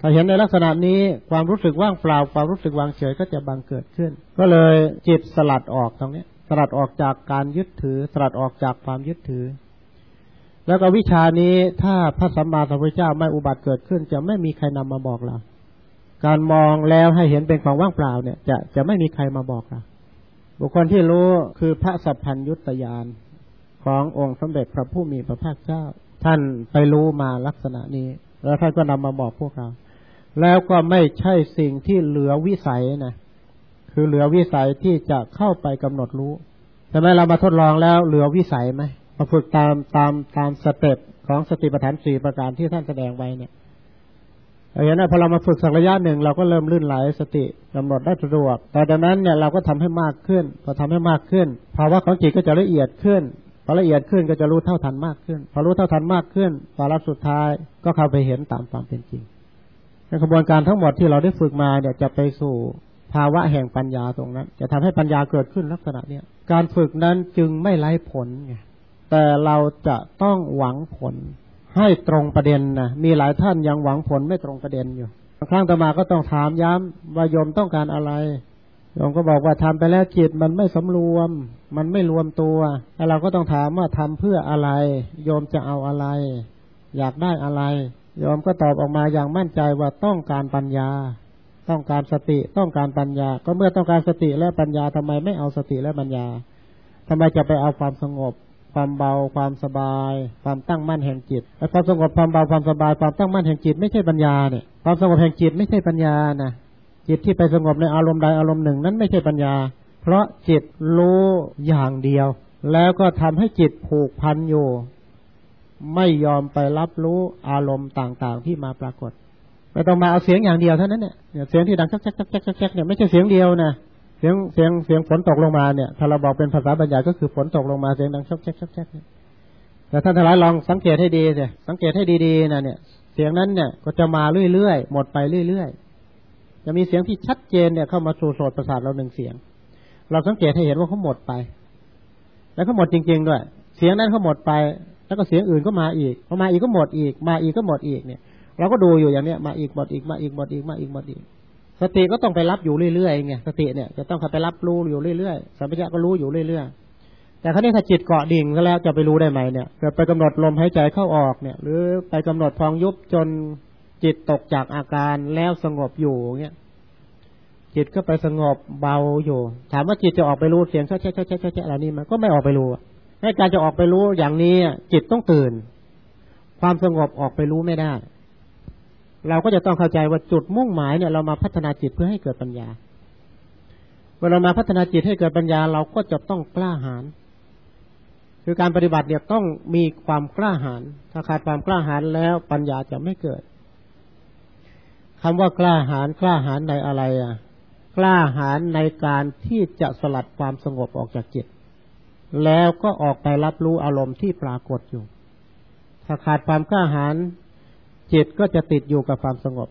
ถ้าเห็นในลักษณะนี้ความรู้สึกว่างเปล่าความรู้สึกวางเฉยก็จะบังเกิดขึ้น ก็เลยจิตสลัดออกตรงนี้สลัดออกจากการยึดถือ สลัดออกจากความยึดถือ แล้วก็วิชานี้ถ้าพระสัมมาสัมพุทธเจ้าไม่อุบัติเกิดขึ้น จะไม่มีใครนำมาบอกเราการมองแล้วให้เห็นเป็นของว่างเปล่าเนี่ย จะจะไม่มีใครมาบอกเราบุคคลที่รู้คือพระสัพพัญยุตยานขององค์สมเด็จพระผู้มีพระภาคเจ้า ท่านไปรู้มาลักษณะนี้ แล้วท่านก็นำมาบอกพวกเรา แล้วก็ไม่ใช่สิ่งที่เหลือวิสัยนะคือเหลือวิสัยที่จะเข้าไปกำหนดรู้แต่ไหมเรามาทดลองแล้วเหลือวิสัยไหมมาฝึกตามตามตามสเต็ปของสติปัฏฐานสี่ประการที่ท่านแสดงไว้เนี่ยอย่างนั้นพอเรามาฝึกสักระยะหนึ่งเราก็เริ่มลื่นไหลสติกำหนดได้สะดวกแต่ดังนั้นเนี่ยเราก็ทำให้มากขึ้นพอทำให้มากขึ้นภาวะของจิตก็จะละเอียดขึ้นพอละเอียดขึ้นก็จะรู้เท่าทันมากขึ้น พอรู้เท่าทันมากขึ้นวาระสุดท้ายก็เข้าไปเห็นตามความเป็นจริง ในกระบวนการทั้งหมดที่เราได้ฝึกมาเนี่ยจะไปสู่ภาวะแห่งปัญญาตรงนั้น จะทำให้ปัญญาเกิดขึ้นลักษณะเนี้ยการฝึกนั้นจึงไม่ไร้ผลไงแต่เราจะต้องหวังผลให้ตรงประเด็นนะมีหลายท่านยังหวังผลไม่ตรงประเด็นอยู่บางครั้งตมาก็ต้องถามย้ำว่าโยมต้องการอะไรโยมก็บอกว่าทำไปแล้วจิตมันไม่สำรวม มันไม่รวมตัวแล้วเราก็ต้องถามว่าทำเพื่ออะไร โยมจะเอาอะไร อยากได้อะไร โยมก็ตอบออกมาอย่างมั่นใจว่าต้องการปัญญา ต้องการสติต้องการปัญญา ก็เมื่อต้องการสติและปัญญาทำไมไม่เอาสติและปัญญาทำไมจะไปเอาความสงบ ความเบา ความสบาย ความตั้งมั่นแห่งจิตไอ้ความสงบความเบาความสบาย ความตั้งมั่นแห่งจิตไม่ใช่ปัญญาเนี่ยความสงบแห่งจิตไม่ใช่ปัญญานะจิตที่ไปสงบในอารมณ์ใดอารมณ์หนึ่งนั้นไม่ใช่ปัญญา เพราะจิตรู้อย่างเดียว แล้วก็ทำให้จิตผูกพันอยู่ ไม่ยอมไปรับรู้อารมณ์ต่างๆที่มาปรากฏไม่ต้องมาเอาเสียงอย่างเดียวเท่านั้นเนี่ยเสียงที่ดังแจ๊กแจ๊กแจ๊กแจ๊กเนี่ยไม่ใช่เสียงเดียวนะเสียงเสียงเสียงฝนตกลงมาเนี่ยถ้าเราบอกเป็นภาษาบรรยายก็คือฝนตกลงมาเสียงดังชกแชกชกแชกแต่ท่านทั้งหลายลองสังเกตให้ดีสิสังเกตให้ดีๆนะเนี่ย เสียงนั้นเนี่ยก็จะมาเรื่อยๆหมดไปเรื่อยๆจะมีเสียงที่ชัดเจนเนี่ยเข้ามาสู่โสดประสาทเราหนึ่งเสียง เราสังเกตให้เห็นว่าเขาหมดไป แล้วเขาหมดจริง ๆ ด้วย เสียงนั้นเขาหมดไป แล้วก็เสียงอื่นก็มาอีกพอมาอีกก็หมดอีก มาอีกก็หมดอีกเนี่ยเราก็ดูอยู่อย่างเนี้ยมาอีกหมดอีกมาอีกหมดอีกมาอีกหมดอีก สติก็ต้องไปรับอยู่เรื่อยๆไงสติเนี่ยจะต้องไปรับรู้อยู่เรื่อยๆสัมปชัญญะก็รู้อยู่เรื่อยๆแต่ครั้นี้ถ้าจิตเกาะดิ่งก็แล้วจะไปรู้ได้ไหมเนี่ยเกิดไปกำหนดลมหายใจเข้าออกเนี่ย หรือไปกำหนดพองยุบจนจิตตกจากอาการแล้วสงบอยู่เงี้ยจิตก็ไปสงบเบาอยู่ ถามว่าจิตจะออกไปรู้เสียงแช่แช่แช่แช่แช่อะไรนี่มันก็ไม่ออกไปรู้ ให้การจะออกไปรู้อย่างนี้จิตต้องตื่น ความสงบออกไปรู้ไม่ได้ เราก็จะต้องเข้าใจว่าจุดมุ่งหมายเนี่ยเรามาพัฒนาจิตเพื่อให้เกิดปัญญาเวลาเรามาพัฒนาจิตให้เกิดปัญญาเราก็จะต้องกล้าหาญคือการปฏิบัติเนี่ยต้องมีความกล้าหาญถ้าขาดความกล้าหาญแล้วปัญญาจะไม่เกิดคำว่ากล้าหาญกล้าหาญในอะไรอะ กล้าหาญในการที่จะสลัดความสงบออกจากจิต แล้วก็ออกไปรับรู้อารมณ์ที่ปรากฏอยู่ ถ้าขาดความกล้าหาญจิตก็จะติดอยู่กับความสงบ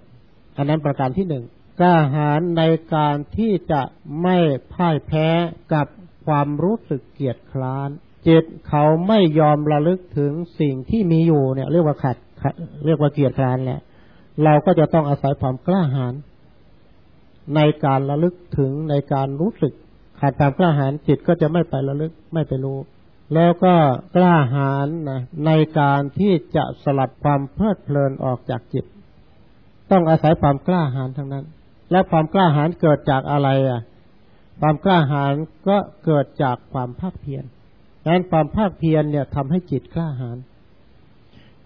อันนั้นประการที่หนึ่งกล้าหาญในการที่จะไม่พ่ายแพ้กับความรู้สึกเกียดคร้าน จิตเขาไม่ยอมระลึกถึงสิ่งที่มีอยู่เนี่ย เรียกว่าขัด เรียกว่าเกียดคร้านแหละ เราก็จะต้องอาศัยความกล้าหาญในการระลึกถึงในการรู้สึก ขาดความกล้าหาญจิตก็จะไม่ไประลึกไม่ไปรู้ แล้วก็กล้าหาญนะในการที่จะสลัดความเพลิดเพลินออกจากจิต ต้องอาศัยความกล้าหาญทั้งนั้น และความกล้าหาญเกิดจากอะไรอะ ความกล้าหาญก็เกิดจากความภาคเพียรดังนั้นความภาคเพียรเนี่ยทำให้จิตกล้าหาญ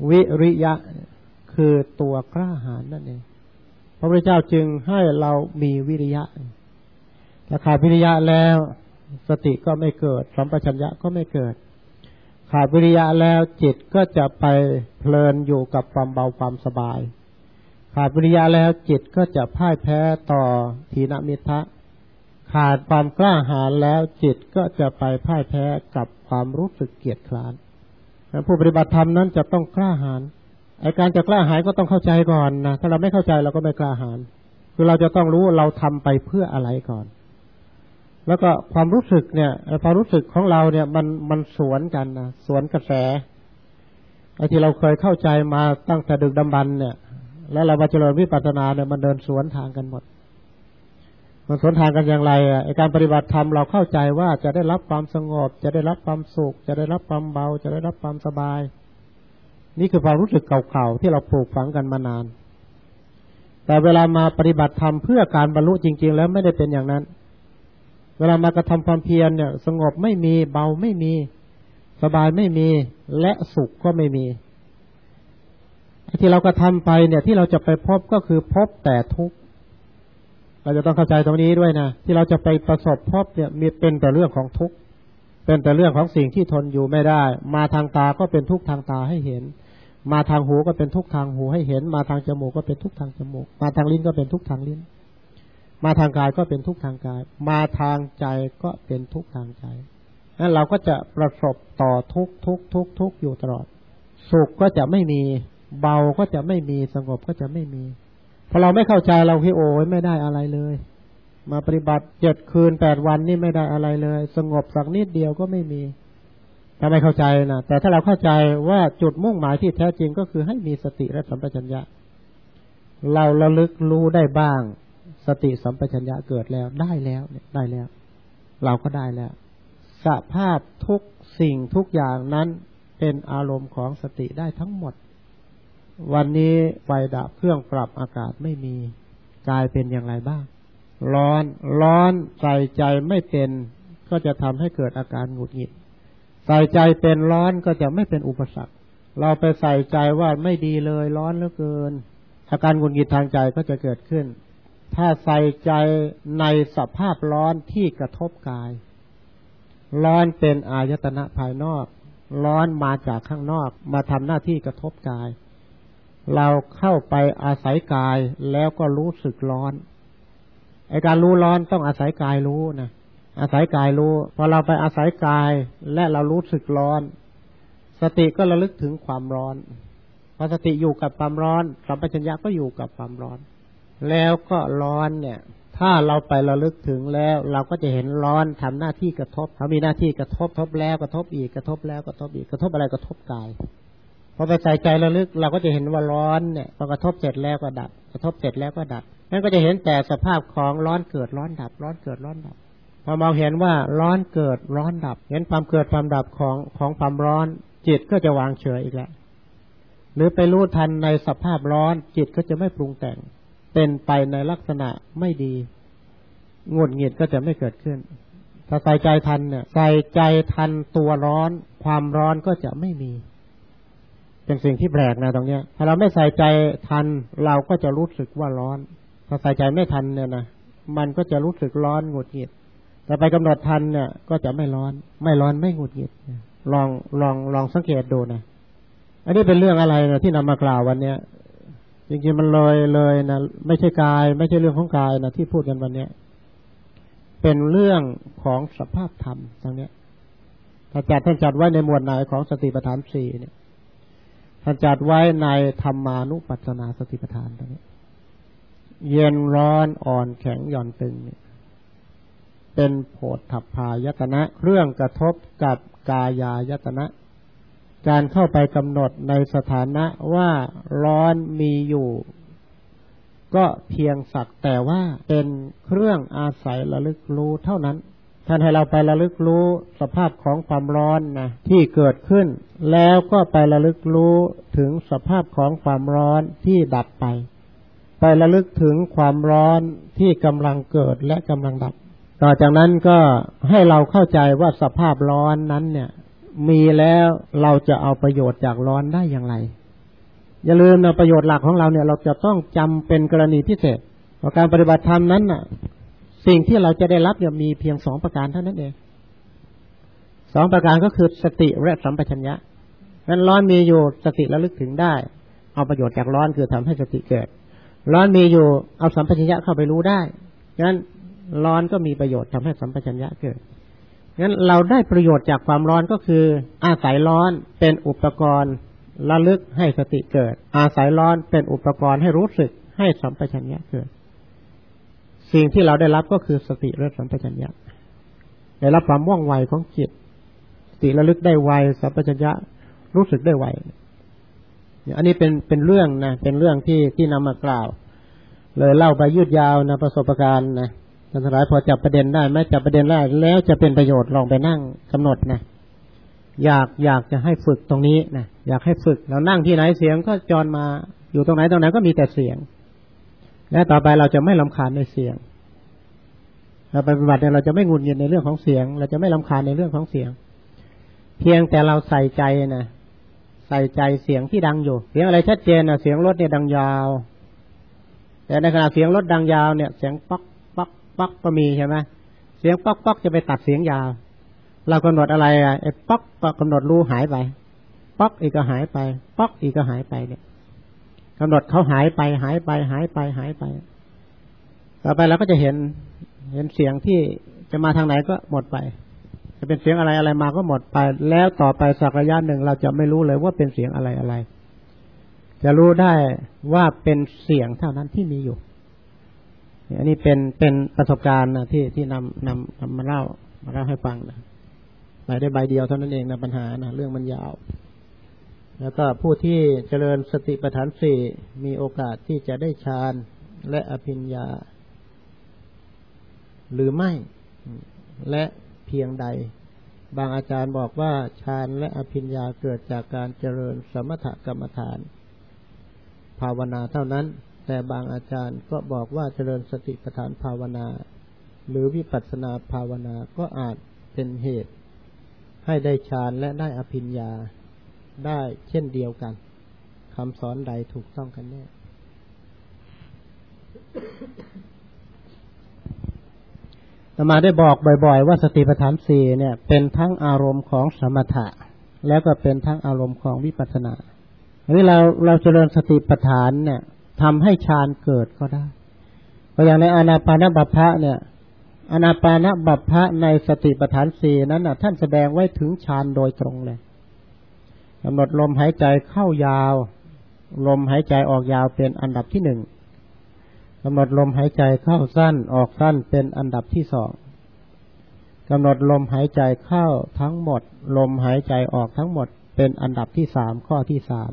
วิริยะคือตัวกล้าหาญนั่นเองพระพุทธเจ้าจึงให้เรามีวิริยะ ถ้าขาดวิริยะแล้ว สติก็ไม่เกิดสัมปชัญญะก็ไม่เกิด ขาดวิริยะแล้วจิตก็จะไปเพลินอยู่กับความเบาความสบาย ขาดวิริยะแล้วจิตก็จะพ่ายแพ้ต่อทีนมิทะขาดความกล้าหาญแล้วจิตก็จะไปพ่ายแพ้กับความรู้สึกเกียดคร้านผู้ปฏิบัติธรรมนั้นจะต้องกล้าหาญไอการจะกล้าหาญก็ต้องเข้าใจก่อนนะถ้าเราไม่เข้าใจเราก็ไม่กล้าหาญคือเราจะต้องรู้เราทำไปเพื่ออะไรก่อน แล้วก็ความรู้สึกเนี่ยความรู้สึกของเราเนี่ยมันมันสวนกันนะสวนกระแสไอ้ที่เราเคยเข้าใจมาตั้งแต่ดึกดำบรรเนี่ย แล้วเรามาเจริญวิปัสสนาเนี่ยมันเดินสวนทางกันหมด มันสวนทางกันอย่างไรอะไอการปฏิบัติธรรมเราเข้าใจว่าจะได้รับความสงบ จะได้รับความสุข จะได้รับความเบา จะได้รับความสบาย นี่คือความรู้สึกเก่าๆที่เราปลูกฝังกันมานาน แต่เวลามาปฏิบัติธรรมเพื่อการบรรลุจริง ๆ แล้วไม่ได้เป็นอย่างนั้น วลามากระทำความเพียรเนี่ย สงบไม่มีเบาไม่มี สบายไม่มี และสุขก็ไม่มีที่เรากระทาไปเนี่ย ที่เราจะไปพบก็คือพบแต่ทุกข์เราจะต้องเข้าใจตรงนี้ด้วยนะที่เราจะไปประสบพบเนี่ยมีเป็นแต่เรื่องของทุกข์เป็นแต่เรื่องของสิ่งที่ทนอยู่ไม่ได้ มาทางตาก็เป็นทุกข์ทางตาให้เห็น มาทางหูก็เป็นทุกข์ทางหูให้เห็น มาทางจมูกก็เป็นทุกข์ทางจมูก มาทางลิ้นก็เป็นทุกข์ทางลิ้น มาทางกายก็เป็นทุกข์ทางกาย มาทางใจก็เป็นทุกข์ทางใจนั้นเราก็จะประสบต่อทุกทุกทุกทุกอยู่ตลอด สุขก็จะไม่มี เบาก็จะไม่มีสงบก็จะไม่มีพอเราไม่เข้าใจเราคิดโอ้ยไม่ได้อะไรเลย มาปฏิบัติเจ็ดคืนแปดวันนี่ไม่ได้อะไรเลย สงบสักนิดเดียวก็ไม่มีถ้าไม่เข้าใจนะแต่ถ้าเราเข้าใจว่าจุดมุ่งหมายที่แท้จริงก็คือให้มีสติและสัมปชัญญะ เราระลึกรู้ได้บ้าง สติสัมปชัญญะเกิดแล้วได้แล้วเนี่ยได้แล้ว เราก็ได้แล้ว สภาพทุกสิ่งทุกอย่างนั้นเป็นอารมณ์ของสติได้ทั้งหมด วันนี้ไฟดับเครื่องปรับอากาศไม่มีกายเป็นอย่างไรบ้าง ร้อนร้อนใส่ใจไม่เป็น ก็จะทำให้เกิดอาการหงุดหงิด ใส่ใจเป็นร้อนก็จะไม่เป็นอุปสรรค เราไปใส่ใจว่าไม่ดีเลยร้อนเหลือเกิน อาการหงุดหงิดทางใจก็จะเกิดขึ้น ถ้าใส่ใจในสภาพร้อนที่กระทบกาย ร้อนเป็นอายตนะภายนอก ร้อนมาจากข้างนอก มาทำหน้าที่กระทบกาย เราเข้าไปอาศัยกายแล้วก็รู้สึกร้อนไอการรู้ร้อนต้องอาศัยกายรู้นะอาศัยกายรู้พอเราไปอาศัยกายและเรารู้สึกร้อน สติก็ระลึกถึงความร้อนพอสติอยู่กับความร้อนสัมปชัญญะก็อยู่กับความร้อน แล้วก็ร้อนเนี่ย ถ้าเราไประลึกถึงแล้ว เราก็จะเห็นร้อนทำหน้าที่กระทบเขามีหน้าที่กระทบทบแล้วกระทบอีกกระทบแล้วกระทบอีกกระทบอะไรกระทบกายพอไปใส่ใจระลึก เราก็จะเห็นว่าร้อนเนี่ยพอกระทบเสร็จแล้วก็ดับ กระทบเสร็จแล้วก็ดับนั่นก็จะเห็นแต่สภาพของร้อนเกิดร้อนดับ ร้อนเกิดร้อนดับพอมองเห็นว่าร้อนเกิดร้อนดับ เห็นความเกิดความดับของของความร้อน จิตก็จะวางเฉยอีกแล้วหรือไปรู้ทันในสภาพร้อนจิตก็จะไม่ปรุงแต่ง เป็นไปในลักษณะไม่ดีงุดหงิดก็จะไม่เกิดขึ้น ถ้าใส่ใจทันเนี่ยใส่ใจทันตัวร้อน ความร้อนก็จะไม่มี เป็นสิ่งที่แปลกนะตรงเนี้ย ถ้าเราไม่ใส่ใจทัน เราก็จะรู้สึกว่าร้อน ถ้าใส่ใจไม่ทันเนี่ยนะมันก็จะรู้สึกร้อนงุดหงิด แต่ไปกำหนดทันเนี่ย ก็จะไม่ร้อน ไม่ร้อนไม่งุดหงิดลองลองลองสังเกตดูนะอันนี้เป็นเรื่องอะไรนะที่นำมากล่าววันเนี้ย จริงๆมันเลยเลยนะไม่ใช่กาย ไม่ใช่เรื่องของกายนะที่พูดกันวันเนี้ยเป็นเรื่องของสภาพธรรมตรงนี้ถ้าจัดท่านจัดไว้ในหมวดไหนของสติปัฏฐานสี่เนี่ยท่านจัดไว้ในธรรมานุปัสสนาสติปัฏฐานตรงนี้ เย็นร้อนอ่อนแข็งหย่อนตึงเนี่ย เป็นโผฏฐัพพายตนะเครื่องกระทบกับกายายตนะ การเข้าไปกำหนดในสถานะว่าร้อนมีอยู่ ก็เพียงสักแต่ว่าเป็นเครื่องอาศัยระลึกรู้เท่านั้นท่านให้เราไประลึกรู้สภาพของความร้อนนะที่เกิดขึ้น แล้วก็ไประลึกรู้ถึงสภาพของความร้อนที่ดับไป ไประลึกถึงความร้อนที่กำลังเกิดและกำลังดับ ต่อจากนั้นก็ให้เราเข้าใจว่าสภาพร้อนนั้นเนี่ย มีแล้วเราจะเอาประโยชน์จากร้อนได้อย่างไร อย่าลืมนะประโยชน์หลักของเราเนี่ยเราจะต้องจำเป็นกรณีพิเศษว่าการปฏิบัติธรรมนั้นน่ะ สิ่งที่เราจะได้รับเนี่ยมีเพียงสองประการเท่านั้นเองสองประการก็คือสติและสัมปชัญญะนั้นร้อนมีอยู่สติระลึกถึงได้ เอาประโยชน์จากร้อนคือทำให้สติเกิด ร้อนมีอยู่เอาสัมปชัญญะเข้าไปรู้ได้งั้นร้อนก็มีประโยชน์ทำให้สัมปชัญญะเกิด งั้นเราได้ประโยชน์จากความร้อนก็คือ อาศัยร้อนเป็นอุปกรณ์ระลึกให้สติเกิด อาศัยร้อนเป็นอุปกรณ์ให้รู้สึกให้สัมปชัญญะเกิด สิ่งที่เราได้รับก็คือสติและสัมปชัญญะได้รับความว่องไวของจิตสติระลึกได้ไวสัมปชัญญะรู้สึกได้ไวอันนี้เป็นเป็นเรื่องนะเป็นเรื่องที่ที่นำมากล่าว เลยเล่าไปยืดยาวนะประสบการณ์นะ ท่านทั้งหลายพอจับประเด็นได้ไหมจับประเด็นได้แล้วจะเป็นประโยชน์ลองไปนั่งกำหนดนะอยากอยากจะให้ฝึกตรงนี้นะอยากให้ฝึกเรานั่งที่ไหนเสียงก็จรมาอยู่ตรงไหนตรงไหนก็มีแต่เสียง และต่อไปเราจะไม่ลำคาญในเสียงเราไปปฏิบัติเนี่ยเราจะไม่งุนงิดในเรื่องของเสียง เราจะไม่ลำคาญในเรื่องของเสียง เพียงแต่เราใส่ใจนะใส่ใจเสียงที่ดังอยู่ เสียงอะไรชัดเจนนะเสียงรถเนี่ยดังยาว แต่ในขณะเสียงรถดังยาวเนี่ย เสียงป๊อก ป๊อกก็มีใช่ไหมเสียงป๊อกป๊อกจะไปตัดเสียงยาว เรากำหนดอะไรอะไอ้ป๊อกก็กำหนดรูหายไปป๊อกอีกก็หายไปป๊อกอีกก็หายไปเนี่ยกำหนดเขาหายไปหายไปหายไปหายไป ต่อไปเราก็จะเห็นเห็นเสียงที่จะมาทางไหนก็หมดไป จะเป็นเสียงอะไรอะไรมาก็หมดไป แล้วต่อไปสักระยะหนึ่งเราจะไม่รู้เลยว่าเป็นเสียงอะไรอะไร จะรู้ได้ว่าเป็นเสียงเท่านั้นที่มีอยู่ อันนี้เป็นเป็นประสบการณ์นะที่ที่นำนำนำมาเล่ามาเล่าให้ฟังนะไปได้ใบเดียวเท่านั้นเองนะปัญหานะเรื่องมันยาว แล้วก็ผู้ที่เจริญสติปัฏฐานสี่มีโอกาสที่จะได้ฌานและอภิญญา หรือไม่และเพียงใด บางอาจารย์บอกว่าฌานและอภิญญาเกิดจากการเจริญสมถกรรมฐาน ภาวนาเท่านั้น แต่บางอาจารย์ก็บอกว่าเจริญสติปัฏฐานภาวนา หรือวิปัสสนาภาวนาก็อาจเป็นเหตุ ให้ได้ฌานและได้อภิญญาได้เช่นเดียวกันคำสอนใดถูกต้องกันแน่ตมาได้บอกบ่อย ๆ ว่าสติปัฏฐานสี่เนี่ย เป็นทั้งอารมณ์ของสมถะ แล้วก็เป็นทั้งอารมณ์ของวิปัสสนาอันนี้เราเราเจริญสติปัฏฐานเนี่ย ทำให้ฌานเกิดก็ได้เพราะอย่างในอนาปานบัพพะเนี่ย อนาปานบัพพะในสติปัฏฐานสี่นั้นน่ะท่านแสดงไว้ถึงฌานโดยตรงเลยกำหนดลมหายใจเข้ายาว ลมหายใจออกยาวเป็นอันดับที่หนึ่งกำหนดลมหายใจเข้าสั้นออกสั้นเป็นอันดับที่สองกำหนดลมหายใจเข้าทั้งหมด ลมหายใจออกทั้งหมดเป็นอันดับที่สามข้อที่สาม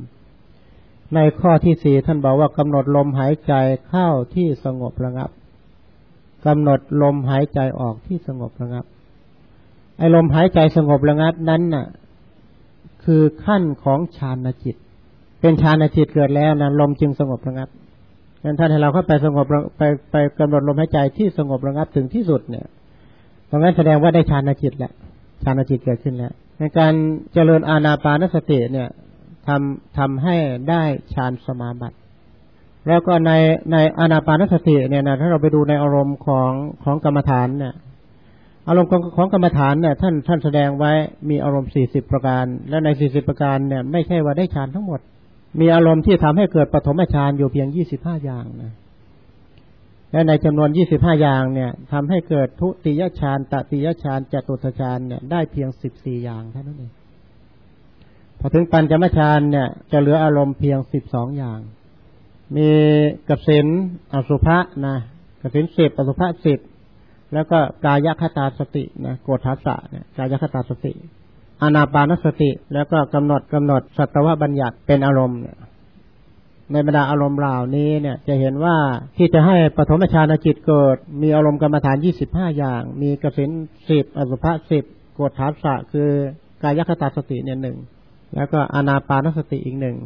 ในข้อที่สี่ท่านบอกว่ากำหนดลมหายใจเข้าที่สงบระงับกำหนดลมหายใจออกที่สงบระงับ ไอ้ลมหายใจสงบระงับนั้นน่ะ คือขั้นของฌานจิต เป็นฌานจิตเกิดแล้วนะลมจึงสงบระงับงั้นท่านให้เราเข้าไปสงบไปไปกำหนดลมหายใจที่สงบระงับถึงที่สุดเนี่ยตรงนั้นแสดงว่าได้ฌานจิตแหละฌานจิตเกิดขึ้นแล้วในการเจริญอาณาปานสติเนี่ย ทำทำให้ได้ฌานสมาบัติ แล้วก็ในในอนาปานสติเนี่ยนะถ้าเราไปดูในอารมณ์ของของกรรมฐานเนี่ยอารมณ์ของของกรรมฐานเนี่ยท่านท่านแสดงไว้มีอารมณ์สี่สิบประการ และในสี่สิบประการเนี่ยไม่ใช่ว่าได้ฌานทั้งหมด มีอารมณ์ที่ทำให้เกิดปฐมฌานอยู่เพียงยี่สิบห้าอย่างนะและในจำนวนยี่สิบห้าอย่างเนี่ยทำให้เกิดทุติยฌานตติยฌานจตุตฌานเนี่ยได้เพียงสิบสี่อย่างเท่านั้นเอง พอถึงปัญจมฌานเนี่ย จะเหลืออารมณ์เพียงสิบสองอย่าง มีกสินอสุภะนะกสินสิบอสุภะสิบแล้วก็กายคตาสตินะโกฏทัสสะเนี่ยกายคตาสติอนาปานสติ แล้วก็กำหนดกำหนดสัตวบัญญัติเป็นอารมณ์เนี่ยในบรรดาอารมณ์เหล่านี้เนี่ย จะเห็นว่าที่จะให้ปฐมฌานจิตเกิด มีอารมณ์กรรมฐานยี่สิบห้าอย่าง มีกสินสิบอสุภะสิบโกฏฐาสะคือกายคตาสติเนี่ยหนึ่ง แล้วก็อนาปานสติอีกหนึ่ง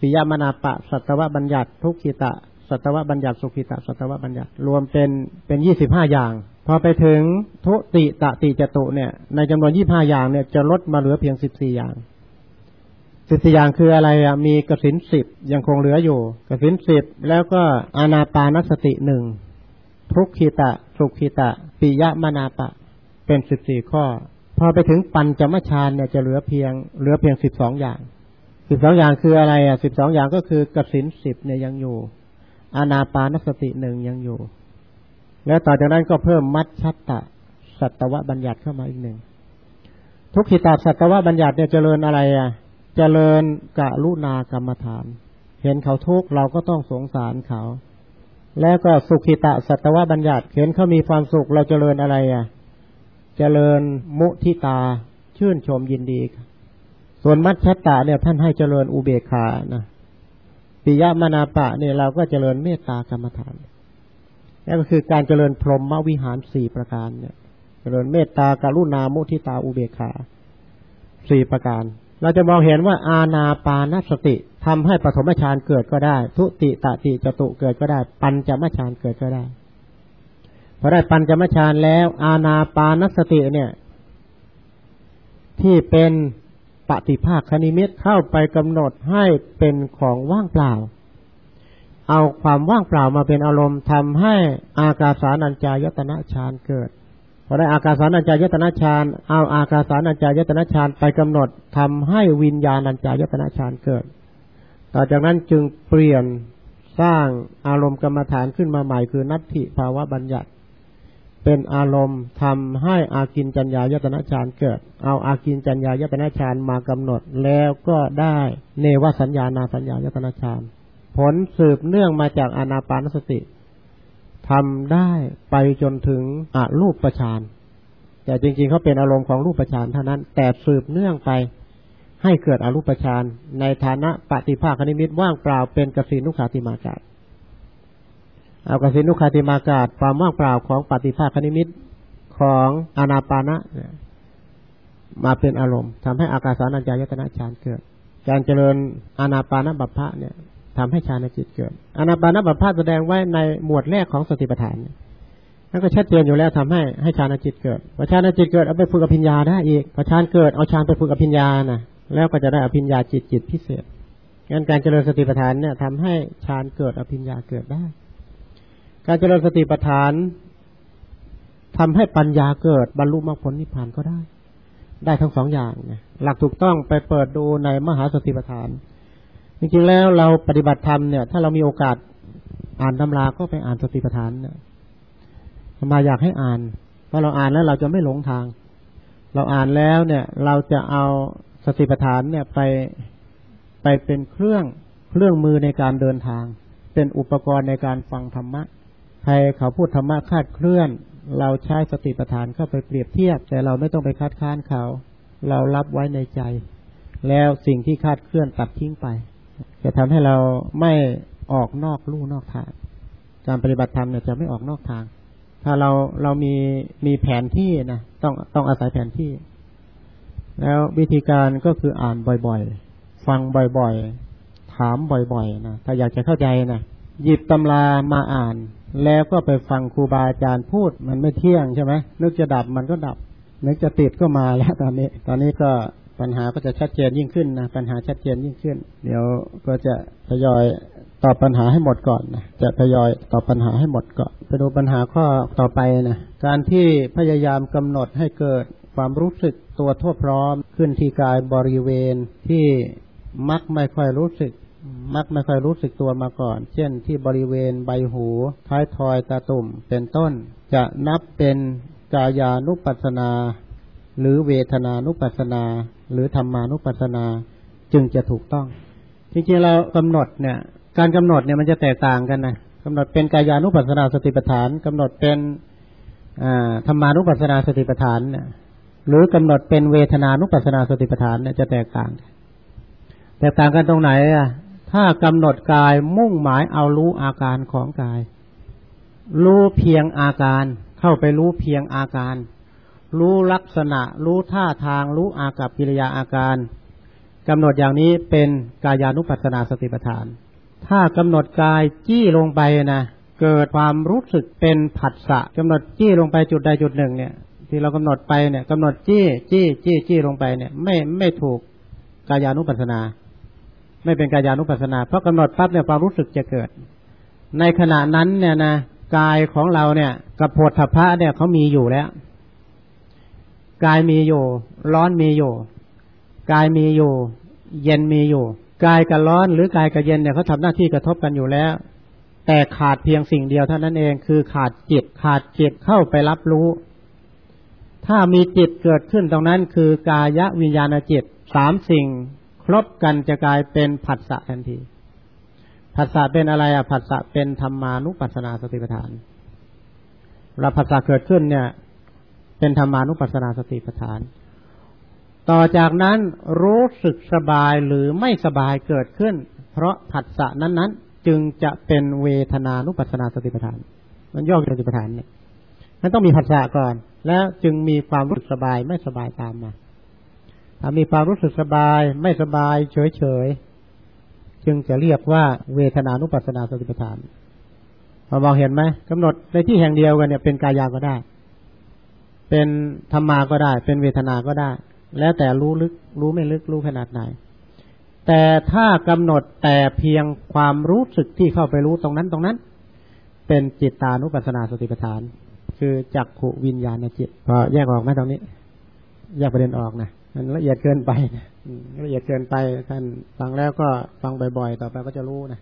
ปิยมนาปะ สัตวบัญญัติ ทุกขิตะ สัตวบัญญัติ สุขิตะ สัตวบัญญัติ รวมเป็นเป็นยี่สิบห้าอย่าง พอไปถึงทุติตะติจตุเนี่ย ในจำนวนยี่ห้าอย่างเนี่ยจะลดมาเหลือเพียงสิบสี่อย่างสิบสี่อย่างคืออะไรอะมีกสินสิบยังคงเหลืออยู่กสินสิบแล้วก็อนาปานสติหนึ่งทุกขีตะ สุขีตะ ปิยะมนาปะ เป็นสิบสี่ข้อ พอไปถึงปัญจมชานเนี่ยจะเหลือเพียง เหลือเพียงสิบสองอย่างสิบสองอย่างคืออะไรอะสิบสองอย่างก็คือกสินสิบเนี่ยยังอยู่ อานาปานสติหนึ่งยังอยู่ แล้วต่อจากนั้นก็เพิ่มมัดชัตตะสัตวบัญญัติเข้ามาอีกหนึ่งทุกขิตาสัตวบัญญัติเนี่ยเจริญอะไรอะ เจริญกะลุนากรรมฐาน เห็นเขาทุกข์เราก็ต้องสงสารเขา แล้วก็สุขิตะสัตวบัญญัติ เห็นเขามีความสุขเราเจริญอะไรอะ เจริญมุทิตา ชื่นชมยินดี ส่วนมัชชตาเนี่ยท่านให้เจริญอุเบกขานะปิยมนาปะเนี่ยเราก็เจริญเมตตากรรมฐานนั่ก็คือการเจริญพรหมวิหารสี่ประการเนี่ยเจริญเมตตากรุณามุทิตาอุเบกขาสี่ประการ เราจะมองเห็นว่าอาณาปานสติทำให้ปฐมฌานเกิดก็ได้ ทุติตติจตุเกิดก็ได้ ปัญจมฌานเกิดก็ได้ พอได้ปัญจมฌานแล้ว อาณาปานสติเนี่ย ที่เป็นปฏิภาคคณิมิตเข้าไปกำหนดให้เป็นของว่างเปล่า เอาความว่างเปล่ามาเป็นอารมณ์ทำให้อากาสานัญจายตนะฌานเกิดพอได้อากาสานัญจายตนะฌานเอาอากาสานัญจายตนะฌานไปกำหนดทำให้วิญญาณัญจายตนะฌานเกิด ต่อจากนั้นจึงเปลี่ยนสร้างอารมณ์กรรมฐานขึ้นมาใหม่คือนัตถิภาวะบัญญัติ เป็นอารมณ์ทำให้อากินจัญญายตนะฌานเกิด เอาอากินจัญญายตนะฌานมากำหนดแล้วก็ได้เนวสัญญานาสัญญายตนะฌานผลสืบเนื่องมาจากอนาปานสติทำได้ไปจนถึงอรูปประชานแต่จริงๆเขาเป็นอารมณ์ของรูปประชานเท่านั้น แต่สืบเนื่องไปให้เกิดอรูปประชานในฐานะปฏิภาคนิมิตว่างเปล่าเป็นกสินุขาติมากาศ เอากสินุคาติมากาศความว่างเปล่าของปฏิภาคนิมิตของอนาปานะมาเป็นอารมณ์ทำให้อากาสานัญจายตนะฌานเกิด การเจริญอนาปานะบัพพะเนี่ยทำให้ฌานในจิตเกิดอนาปานะบัพพะแสดงไว้ในหมวดแรกของสติปัฏฐานนั่นก็ชัดเจนอยู่แล้วทำให้ให้ฌานในจิตเกิดพอฌานในจิตเกิดเอาไปฝึกอภิญญาได้อีกพอฌานเกิดเอาฌานไปฝึกอภิญญานะแล้วก็จะได้อภิญญาจิตจิตพิเศษงั้นการเจริญสติปัฏฐานเนี่ยทำให้ฌานเกิดอภิญญาเกิดได้ การเจริญสติปัฏฐานทำให้ปัญญาเกิดบรรลุมรรคผลนิพพานก็ได้ ได้ทั้งสองอย่างนะหลักถูกต้องไปเปิดดูในมหาสติปัฏฐานจริงๆแล้วเราปฏิบัติธรรมเนี่ย ถ้าเรามีโอกาสอ่านตำราก็ไปอ่านสติปัฏฐานเนี่ยมาอยากให้อ่านเพราะเราอ่านแล้วเราจะไม่หลงทาง เราอ่านแล้วเนี่ย เราจะเอาสติปัฏฐานเนี่ยไปไปเป็นเครื่องเครื่องมือในการเดินทาง เป็นอุปกรณ์ในการฟังธรรมะ ใครเขาพูดธรรมะคาดเคลื่อน เราใช้สติปัฏฐานเข้าไปเปรียบเทียบ แต่เราไม่ต้องไปคัดค้านเขา เรารับไว้ในใจ แล้วสิ่งที่คาดเคลื่อนตัดทิ้งไป จะทำให้เราไม่ออกนอกลู่นอกทาง การปฏิบัติธรรมเนี่ยจะไม่ออกนอกทาง ถ้าเราเรามีมีแผนที่นะต้องต้องอาศัยแผนที่ แล้ววิธีการก็คืออ่านบ่อยๆ ฟังบ่อยๆ ถามบ่อยๆนะถ้าอยากจะเข้าใจนะ หยิบตำรามาอ่าน แล้วก็ไปฟังครูบาอาจารย์พูดมันไม่เที่ยงใช่ไหมนึกจะดับมันก็ดับ นึกจะติดก็มาแล้วตอนนี้ ตอนนี้ก็ปัญหาก็จะชัดเจนยิ่งขึ้นนะปัญหาชัดเจนยิ่งขึ้น เดี๋ยวก็จะทยอยตอบปัญหาให้หมดก่อนนะจะทยอยตอบปัญหาให้หมดก่อนไปดูปัญหาข้อต่อไปนะการที่พยายามกำหนดให้เกิดความรู้สึกตัวทั่วพร้อมขึ้นที่กายบริเวณที่มักไม่ค่อยรู้สึก มักไม่ค่อยรู้สึกตัวมาก่อน เช่นที่บริเวณใบหู ท้ายทอยตาตุ่มเป็นต้น จะนับเป็นกายานุปัสนา หรือเวทนานุปัสนา หรือธรรมานุปัสนาจึงจะถูกต้อง จริงๆเรากำหนดเนี่ย การกำหนดเนี่ยมันจะแตกต่างกันนะกำหนดเป็นกายานุปัสนาสติปัฏฐานกำหนดเป็นธรรมานุปัสนาสติปัฏฐานเนี่ยหรือกำหนดเป็นเวทนานุปัสนาสติปัฏฐานเนี่ยจะแตกต่างแตกต่างกันตรงไหนอะ ถ้ากำหนดกายมุ่งหมายเอารู้อาการของกาย รู้เพียงอาการ เข้าไปรู้เพียงอาการ รู้ลักษณะ รู้ท่าทาง รู้อากับกิริยาอาการกำหนดอย่างนี้เป็นกายานุปัสสนาสติปัฏฐาน ถ้ากำหนดกายจี้ลงไปนะเกิดความรู้สึกเป็นผัสสะกำหนดจี้ลงไปจุดใดจุดหนึ่งเนี่ย ที่เรากำหนดไปเนี่ยกำหนดจี้จี้จี้จี้ลงไปเนี่ย ไม่ไม่ถูกกายานุปัสสนา ไม่เป็นกายานุปัสสนา เพราะกำหนดปั๊บเนี่ยความรู้สึกจะเกิด ในขณะนั้นเนี่ยนะกายของเราเนี่ยกับโพธพะเนี่ยเขามีอยู่แล้ว กายมีอยู่ ร้อนมีอยู่ กายมีอยู่ เย็นมีอยู่ กายกับร้อนหรือกายกับเย็นเนี่ยเขาทำหน้าที่กระทบกันอยู่แล้ว แต่ขาดเพียงสิ่งเดียวเท่านั้นเองคือขาดจิตขาดจิตเข้าไปรับรู้ ถ้ามีจิตเกิดขึ้นตรงนั้นคือกายวิญญาณจิตสามสิ่ง ครบกันจะกลายเป็นผัสสะทันทีผัสสะเป็นอะไรอะผัสสะเป็นธรรมานุปัสสนาสติปัฏฐานเวลาผัสสะเกิดขึ้นเนี่ย เป็นธรรมานุปัสสนาสติปัฏฐาน ต่อจากนั้นรู้สึกสบายหรือไม่สบายเกิดขึ้น เพราะผัสสะนั้นๆ จึงจะเป็นเวทนานุปัสสนาสติปัฏฐาน มันย่อสติปัฏฐานเนี่ยมันต้องมีผัสสะก่อน แล้วจึงมีความรู้สึกสบายไม่สบายตามมา มีความรู้สึกสบายไม่สบายเฉยๆจึงจะเรียกว่าเวทนานุปัสสนาสติปัฏฐานพอมองเห็นไหมกำหนดในที่แห่งเดียวกันเนี่ยเป็นกายาก็ได้ เป็นธรรมาก็ได้ เป็นเวทนาก็ได้ แล้วแต่รู้ลึก รู้ไม่ลึกรู้ขนาดไหน แต่ถ้ากำหนดแต่เพียงความรู้สึกที่เข้าไปรู้ตรงนั้นตรงนั้น เป็นจิตตานุปัสสนาสติปัฏฐาน คือจักขุวิญญาณจิตพอแยกออกไหมตรงนี้ แยกประเด็นออกนะ มันละเอียดเกินไปนะละเอียดเกินไปท่านฟังแล้วก็ฟังบ่อยๆ ต่อไปก็จะรู้นะ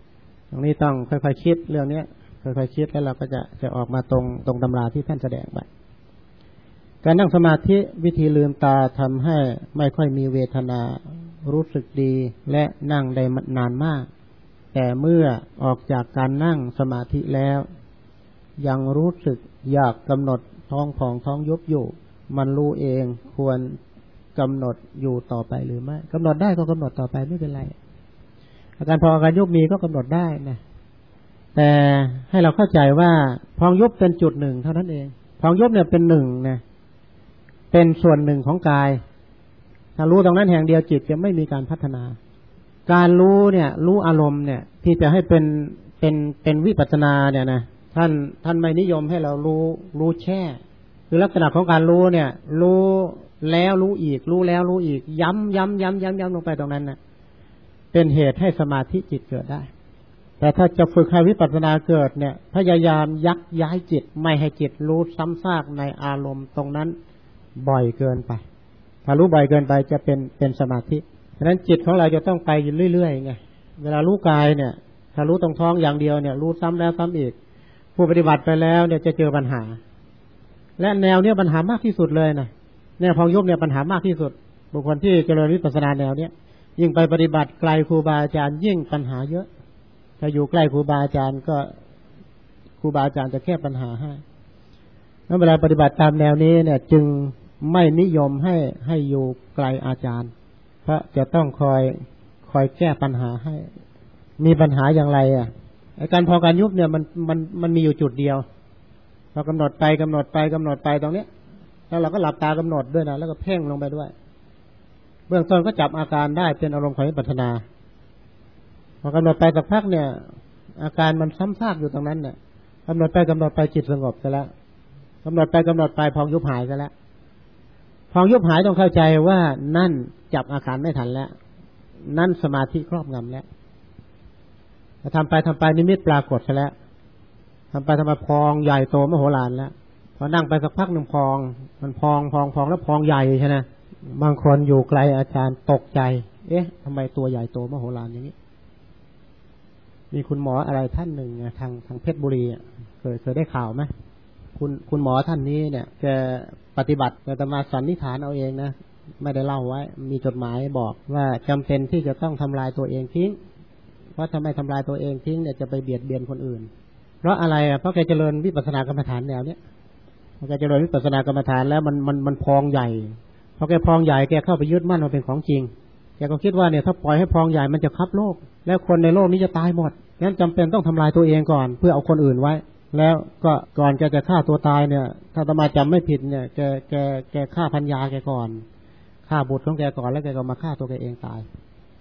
ตรงนี้ต้องค่อยๆคิดเรื่องเนี้ยค่อยๆคิดแล้วเราก็จะจะออกมาตรงตรงตำราที่ท่านแสดงไปการนั่งสมาธิวิธีลืมตาทำให้ไม่ค่อยมีเวทนารู้สึกดีและนั่งได้นานมาก แต่เมื่อออกจากการนั่งสมาธิแล้ว ยังรู้สึกอยากกำหนดท้องของท้องยุบอยู่ มันรู้เองควร กำหนดอยู่ต่อไปหรือไม่กำหนดได้ก็กำหนดต่อไปไม่เป็นไร อาการพองอาการยุบมีก็กำหนดได้นะแต่ให้เราเข้าใจว่าพองยุบเป็นจุดหนึ่งเท่านั้นเอง พองยุบเนี่ยเป็นหนึ่งนะเป็นส่วนหนึ่งของกาย ถ้ารู้ตรงนั้นแห่งเดียวจิตจะไม่มีการพัฒนา การรู้เนี่ย รู้อารมณ์เนี่ย ที่จะให้เป็นเป็นเป็นวิปัสนาเนี่ยนะท่านท่านไม่นิยมให้เรารู้รู้แช่ คือลักษณะของการรู้เนี่ย รู้ แล้วรู้อีก รู้แล้วรู้อีก ย้ำย้ำย้ำย้ำย้ำลงไปตรงนั้นนะเป็นเหตุให้สมาธิจิตเกิดได้ แต่ถ้าจะฝึกให้วิปัสสนาเกิดเนี่ย พยายามยักย้ายจิตไม่ให้จิตรู้ซ้ำซากในอารมณ์ตรงนั้นบ่อยเกินไป ถ้ารู้บ่อยเกินไปจะเป็นเป็นสมาธิเพราะนั้นจิตของเราจะต้องไปเรื่อยๆไง เวลารู้กายเนี่ย ถ้ารู้ตรงท้องอย่างเดียวเนี่ย รู้ซ้ำแล้วซ้ำอีก ผู้ปฏิบัติไปแล้วเนี่ยจะเจอปัญหา และแนวเนี้ยปัญหามากที่สุดเลยนะ แนวพองยุบเนี่ยปัญหามากที่สุด บุคคลที่เจริญวิปัสสนาแนวเนี้ยยิ่งไปปฏิบัติไกลครูบาอาจารย์ยิ่งปัญหาเยอะ ถ้าอยู่ใกล้ครูบาอาจารย์ก็ครูบาอาจารย์จะแก้ปัญหาให้แล้วเวลาปฏิบัติตามแนวนี้เนี่ย จึงไม่นิยมให้ให้อยู่ไกลอาจารย์ เพราะจะต้องคอยคอยแก้ปัญหาให้ มีปัญหาอย่างไรอะไอการพอการยุบเนี่ยมันมันมันมีอยู่จุดเดียว เรากำหนดไปกำหนดไปกำหนดไปตรงเนี้ย แล้วเราก็หลับตากำหนดด้วยนะแล้วก็เพ่งลงไปด้วย เบื้องต้นก็จับอาการได้เป็นอารมณ์ของวิปัสนาพอกำหนดไปสักพักเนี่ย อาการมันซ้ำซากอยู่ตรงนั้นเนี่ยกำหนดไปกำหนดไปจิตสงบซะแล้วกำหนดไปกำหนดไปพองยุบหายซะแล้วพองยุบหายต้องเข้าใจว่านั่นจับอาการไม่ทันแล้ว นั่นสมาธิครอบงำแล้วทำไปทำไปนิมิตปรากฏซะแล้วทำไปทำมาพองใหญ่โตมโหฬารแล้ว พอนั่งไปสักพักหนึ่งพอง มันพองพองพองแล้วพองใหญ่ใช่ไหมบางคนอยู่ไกลอาจารย์ตกใจ เอ๊ะทำไมตัวใหญ่โตมโหฬารอย่างนี้ มีคุณหมออะไรท่านหนึ่งทางทางเพชรบุรีเคยเคยได้ข่าวไหมคุณคุณหมอท่านนี้เนี่ยแกปฏิบัติแต่มาสันนิษฐานเอาเองนะไม่ได้เล่าไว้ มีจดหมายบอกว่าจำเป็นที่จะต้องทำลายตัวเองทิ้ง เพราะทำไมทำลายตัวเองทิ้งเนี่ยจะไปเบียดเบียนคนอื่น เพราะอะไรอะเพราะแกเจริญวิปัสสนากรรมฐานแนวเนี้ย แกเจริญวิปัสสนากรรมฐานแล้วมันมันมันพองใหญ่พอแกพองใหญ่แกเข้าไปยึดมั่นว่าเป็นของจริงแกก็คิดว่าเนี่ยถ้าปล่อยให้พองใหญ่มันจะคับโลก แล้วคนในโลกนี้จะตายหมดงั้นจำเป็นต้องทำลายตัวเองก่อน เพื่อเอาคนอื่นไว้ แล้วก็ก่อนแกจะฆ่าตัวตายเนี่ย ถ้าตมาจำไม่ผิดเนี่ยแกแกแกฆ่าพัญญาแกก่อนฆ่าบุตรของแกก่อนแล้วแกก็มาฆ่าตัวแกเองตาย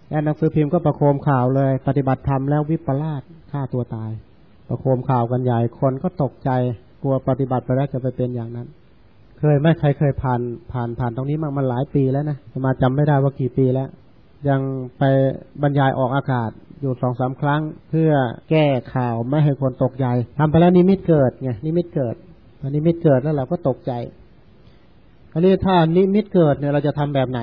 แล้วหนังสือพิมพ์ก็ประโคมข่าวเลย ปฏิบัติธรรมแล้ววิปลาสฆ่าตัวตาย ประโคมข่าวกันใหญ่คนก็ตกใจ กลัวปฏิบัติไปแล้วจะไปเป็นอย่างนั้น เคยไม่ใครเคยผ่านผ่านผ่านตรงนี้มามันหลายปีแล้วนะมาจำไม่ได้ว่ากี่ปีแล้ว ยังไปบรรยายออกอากาศอยู่สองสามครั้ง เพื่อแก้ข่าวไม่ให้คนตกใจทำไปแล้วนิมิตเกิดไงนิมิตเกิดพอนิมิตเกิดแล้วเราก็ตกใจอันนี้ถ้านิมิตเกิดเนี่ยเราจะทำแบบไหน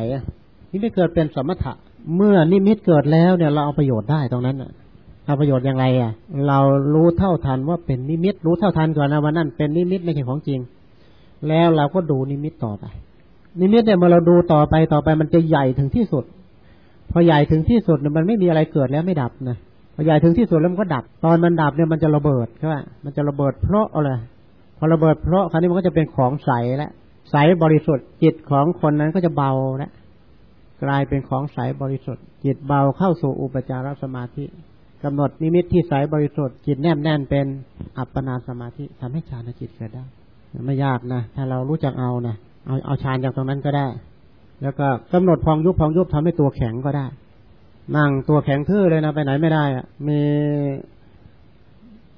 นิมิตเกิดเป็นสมถะ เมื่อนิมิตเกิดแล้วเนี่ยเราเอาประโยชน์ได้ตรงนั้นอะ เอาประโยชน์อย่างไรอะ เรารู้เท่าทันว่าเป็นนิมิต รู้เท่าทันก่อนนะว่านั่นเป็นนิมิตไม่ใช่ของจริง แล้วเราก็ดูนิมิตต่อไป นิมิตเนี่ยเมื่อเราดูต่อไปต่อไปมันจะใหญ่ถึงที่สุด พอใหญ่ถึงที่สุดมันไม่มีอะไรเกิดแล้วไม่ดับนะพอใหญ่ถึงที่สุดแล้วมันก็ดับ ตอนมันดับเนี่ยมันจะระเบิดใช่ไหมมันจะระเบิดเพราะอะไรพอระเบิดเพราะคราวนี้มันก็จะเป็นของใสแล้วใสบริสุทธิ์จิตของคนนั้นก็จะเบาแล้วกลายเป็นของใสบริสุทธิ์ จิตเบาเข้าสู่อุปจารสมาธิ กำหนดนิมิตที่ใสบริสุทธิ์จิตแนบแน่นเป็นอัปปนาสมาธิทำให้ฌานจิตเกิดได้ ไม่ยากนะ ถ้าเรารู้จักเอานะเอาเอาฌานจากตรงนั้นก็ได้ แล้วก็กำหนดพองยุบพองยุบทำให้ตัวแข็งก็ได้ นั่งตัวแข็งทื่อเลยนะไปไหนไม่ได้อะมี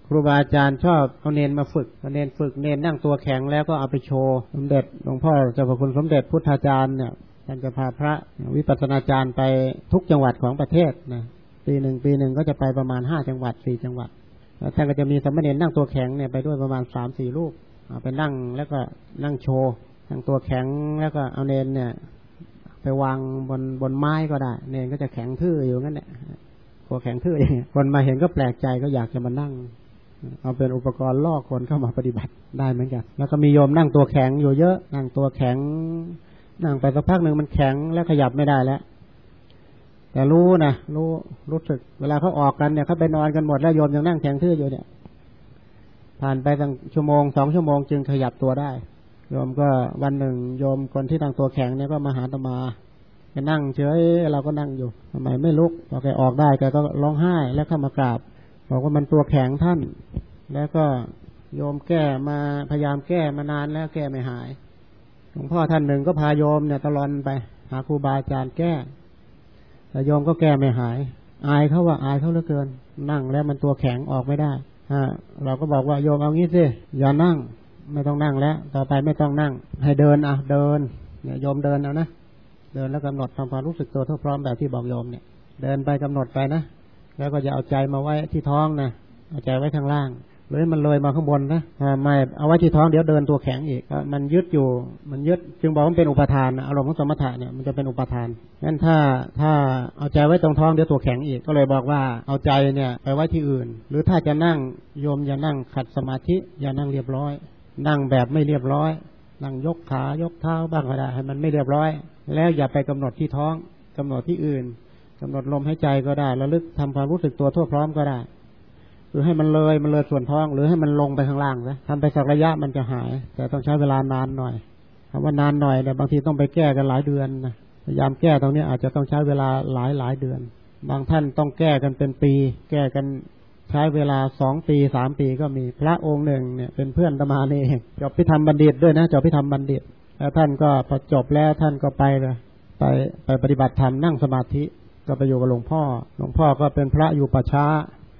ครูบาอาจารย์ชอบเอาเนนมาฝึกเอาเนนฝึกเนนนั่งตัวแข็งแล้วก็เอาไปโชว์สมเด็จหลวงพ่อเจ้าพระคุณสมเด็จพุทธาจารย์เนี่ยท่านจะพาพระวิปัสสนาจารย์ไปทุกจังหวัดของประเทศนะ ปีหนึ่งปีหนึ่งก็จะไปประมาณห้าจังหวัดสี่จังหวัดแล้วท่านก็จะมีสมณเณรนั่งตัวแข็งเนี่ยไปด้วยประมาณสามสี่รูปไปนั่งแล้วก็นั่งโชว์นั่งตัวแข็งแล้วก็เอาเนนเนี่ย ไปวางบนบนไม้ก็ได้ เนนก็จะแข็งทื่ออยู่งั้นแหละตัวแข็งทื่ออย่างเงี้ยคนมาเห็นก็แปลกใจก็อยากจะมานั่ง เอาเป็นอุปกรณ์ล่อคนเข้ามาปฏิบัติได้เหมือนกัน แล้วก็มีโยมนั่งตัวแข็งอยู่เยอะ นั่งตัวแข็ง นั่งไปสักพักหนึ่งมันแข็งแล้วขยับไม่ได้แล้ว แต่รู้นะรู้รู้สึก เวลาเขาออกกันเนี่ยเขาไปนอนกันหมดแล้วโยมยังนั่งแข็งทื่ออยู่เนี่ย ผ่านไปตั้งชั่วโมงสองชั่วโมงจึงขยับตัวได้ โยมก็วันหนึ่งโยมคนที่นั่งตัวแข็งเนี่ยก็มาหาตมาแกนั่งเฉยเราก็นั่งอยู่ทำไมไม่ลุกพอแกออกได้แกก็ร้องไห้แล้วเข้ามากราบบอกว่ามันตัวแข็งท่าน แล้วก็โยมแก้มาพยายามแก้มานานแล้วแก้ไม่หายหลวงพ่อท่านหนึ่งก็พาโยมเนี่ยตลอดไป หาครูบาอาจารย์แก้ แต่โยมก็แก้ไม่หาย อายเขาว่าอายเขาเหลือเกิน นั่งแล้วมันตัวแข็งออกไม่ได้ฮะเราก็บอกว่าโยมเอางี้สิอย่านั่ง ไม่ต้องนั่งแล้ว ต่อไปไม่ต้องนั่ง ให้เดินอะเดินเนี่ยโยมเดินเอานะเดินแล้วกำหนดทำความรู้สึกตัวทั่วพร้อมแบบที่บอกโยมเนี่ย เดินไปกำหนดไปนะแล้วก็จะเอาใจมาไว้ที่ท้องนะเอาใจไว้ข้างล่าง หรือมันเลยมาข้างบนนะไม่เอาไว้ที่ท้องเดี๋ยวเดินตัวแข็งอีกมันยึดอยู่ มันยึดจึงบอกว่าเป็นอุปทานอารมณ์ของสมถะเนี่ยมันจะเป็นอุปทานงั้นถ้าถ้าเอาใจไว้ตรงท้องเดี๋ยวตัวแข็งอีกก็เลยบอกว่าเอาใจเนี่ยไปไว้ที่อื่น หรือถ้าจะนั่งโยมอย่านั่งขัดสมาธิอย่านั่งเรียบร้อย นั่งแบบไม่เรียบร้อย นั่งยกขายกเท้าบ้างก็ได้ให้มันไม่เรียบร้อย แล้วอย่าไปกำหนดที่ท้องกำหนดที่อื่นกำหนดลมหายใจก็ได้ระลึกทำความรู้สึกตัวทั่วพร้อมก็ได้ หรือให้มันเลยมันเลยส่วนท้อง หรือให้มันลงไปข้างล่างนะทำไปสักระยะมันจะหาย แต่ต้องใช้เวลานานหน่อยคำว่านานหน่อยเนี่ยบางทีต้องไปแก้กันหลายเดือนนะพยายามแก้ตรงนี้อาจจะต้องใช้เวลาหลายหลายเดือน บางท่านต้องแก้กันเป็นปี แก้กันใช้เวลาสองปีสามปีก็มีพระองค์หนึ่งเนี่ยเป็นเพื่อนตมาเองจบพิธรรมบัณฑิตด้วยนะจบพิธรรมบัณฑิต แล้วท่านก็พอจบแล้วท่านก็ไปเลยไปไปปฏิบัติธรรมนั่งสมาธิก็ไปอยู่กับหลวงพ่อ หลวงพ่อก็เป็นพระอยู่ป่าช้า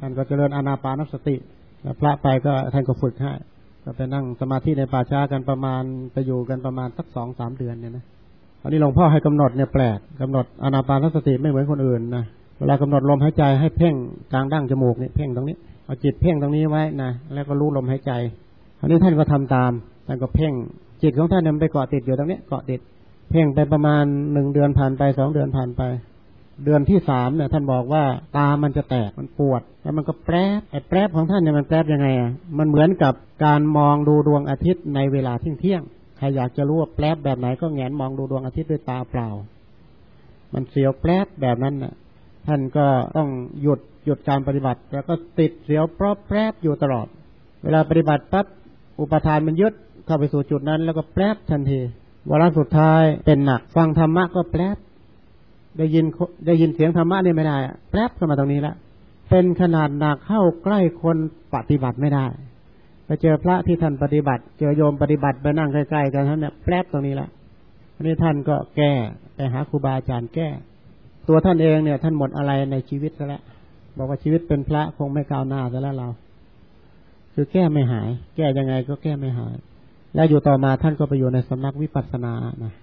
ท่านก็เจริญอานาปานสติแล้วพระไปก็ท่านก็ฝึกให้ก็ไปนั่งสมาธิในป่าช้ากันประมาณไปอยู่กันประมาณสักสองสามเดือนเนี่ยนะอันนี้หลวงพ่อให้กำหนดเนี่ยแปลกกำหนดอานาปานสติไม่เหมือนคนอื่นนะเวลากำหนดลมหายใจให้เพ่งกลางดั้งจมูกเนี่ยเพ่งตรงนี้เอาจิตเพ่งตรงนี้ไว้นะแล้วก็รู้ลมหายใจอันนี้ท่านก็ทำตามท่านก็เพ่งจิตของท่านเนี่ยไปเกาะติดอยู่ตรงนี้เกาะติด เพ่งไปประมาณหนึ่งเดือนผ่านไปสองเดือนผ่านไป เดือนที่สามเนี่ยท่านบอกว่าตามันจะแตกมันปวด แล้วมันก็แปรบไอ้แปรบของท่านเนี่ยมันแปรบยังไงอะมันเหมือนกับการมองดูดวงอาทิตย์ในเวลาเที่ยงเที่ยงใครอยากจะรู้ว่าแปรบแบบไหนก็แงนมองดูดวงอาทิตย์ด้วยตาเปล่า มันเสียวแปรบแบบนั้นน่ะ ท่านก็ต้องหยุดหยุดการปฏิบัติ แล้วก็ติดเสียวปรอบแปรบอยู่ตลอด เวลาปฏิบัติปั๊บอุปทานมันยึดเข้าไปสู่จุดนั้น แล้วก็แปรบทันทีวาระสุดท้ายเป็นหนักฟังธรรมะก็แปรบ ได้ยินได้ยินเสียงธรรมะนี่ไม่ได้แป๊บขึ้นมาตรงนี้แล้วเป็นขนาดหนักเข้าใกล้คนปฏิบัติไม่ได้ไปเจอพระที่ท่านปฏิบัติ เจอโยมปฏิบัติไปนั่งใกล้ๆกันท่านเนี่ยแป๊บตรงนี้ละอันนี้ท่านก็แก้ไปหาครูบาอาจารย์แก้ ตัวท่านเองเนี่ย ท่านหมดอะไรในชีวิตซะแล้วบอกว่าชีวิตเป็นพระคงไม่ก้าวหน้าซะแล้วเรา คือแก้ไม่หาย แก้ยังไงก็แก้ไม่หาย แล้วอยู่ต่อมาท่านก็ไปอยู่ในสำนักวิปัสสนานะ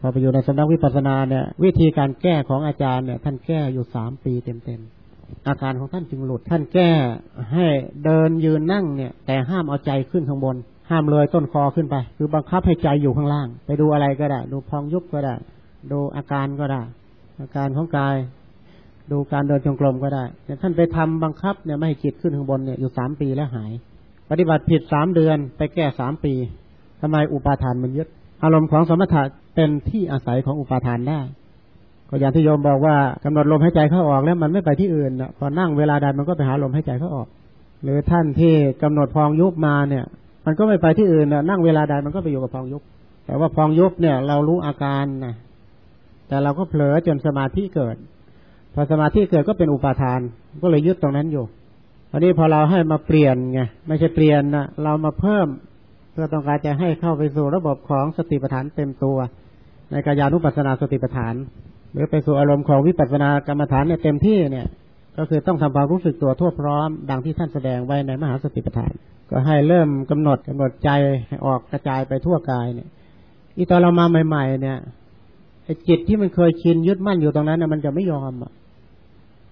พอไปอยู่ในสำนักวิปัสสนาเนี่ย วิธีการแก้ของอาจารย์เนี่ย ท่านแก้อยู่สามปีเต็มๆอาการของท่านจึงหลุด ท่านแก้ให้เดินยืนนั่งเนี่ย แต่ห้ามเอาใจขึ้นข้างบน ห้ามเลยต้นคอขึ้นไป คือบังคับให้ใจอยู่ข้างล่าง ไปดูอะไรก็ได้ ดูพองยุบก็ได้ ดูอาการก็ได้ อาการของกายดูการเดินจงกรมก็ได้แต่ท่านไปทำบังคับเนี่ยไม่ให้จิตขึ้นข้างบนเนี่ยอยู่สามปีแล้วหาย ปฏิบัติผิดสามเดือนไปแก้สามปีทำไมอุปาทานมันยึด อารมณ์ของสมถะ เป็นที่อาศัยของอุปาทานได้ก็อย่างที่โยมบอกว่ากำหนดลมหายใจเข้าออกแล้วมันไม่ไปที่อื่นพอนั่งเวลาใดมันก็ไปหาลมหายใจเข้าออก หรือท่านที่กำหนดพองยุบมาเนี่ย มันก็ไม่ไปที่อื่นนั่งเวลาใดมันก็ไปอยู่กับพองยุบแต่ว่าพองยุบเนี่ย เรารู้อาการนะแต่เราก็เผลอจนสมาธิเกิด พอสมาธิเกิดก็เป็นอุปาทาน ก็เลยยึดตรงนั้นอยู่อันนี้พอเราให้มาเปลี่ยนไงไม่ใช่เปลี่ยนนะเรามาเพิ่ม เพื่อต้องการจะให้เข้าไปสู่ระบบของสติปัฏฐานเต็มตัว ในกายานุปัสสนาสติปัฏฐาน หรือไปสู่อารมณ์ของวิปัสสนากรรมฐานเนี่ยเต็มที่เนี่ยก็คือต้องทำความรู้สึกตัวทั่วพร้อม ดังที่ท่านแสดงไว้ในมหาสติปัฏฐาน ก็ให้เริ่มกำหนดกำหนดใจให้ออกกระจายไปทั่วกายเนี่ยอีตอนเรามาใหม่ ๆ เนี่ยไอ้จิตที่มันเคยชินยึดมั่นอยู่ตรงนั้นน่ยมันจะไม่ยอมอะ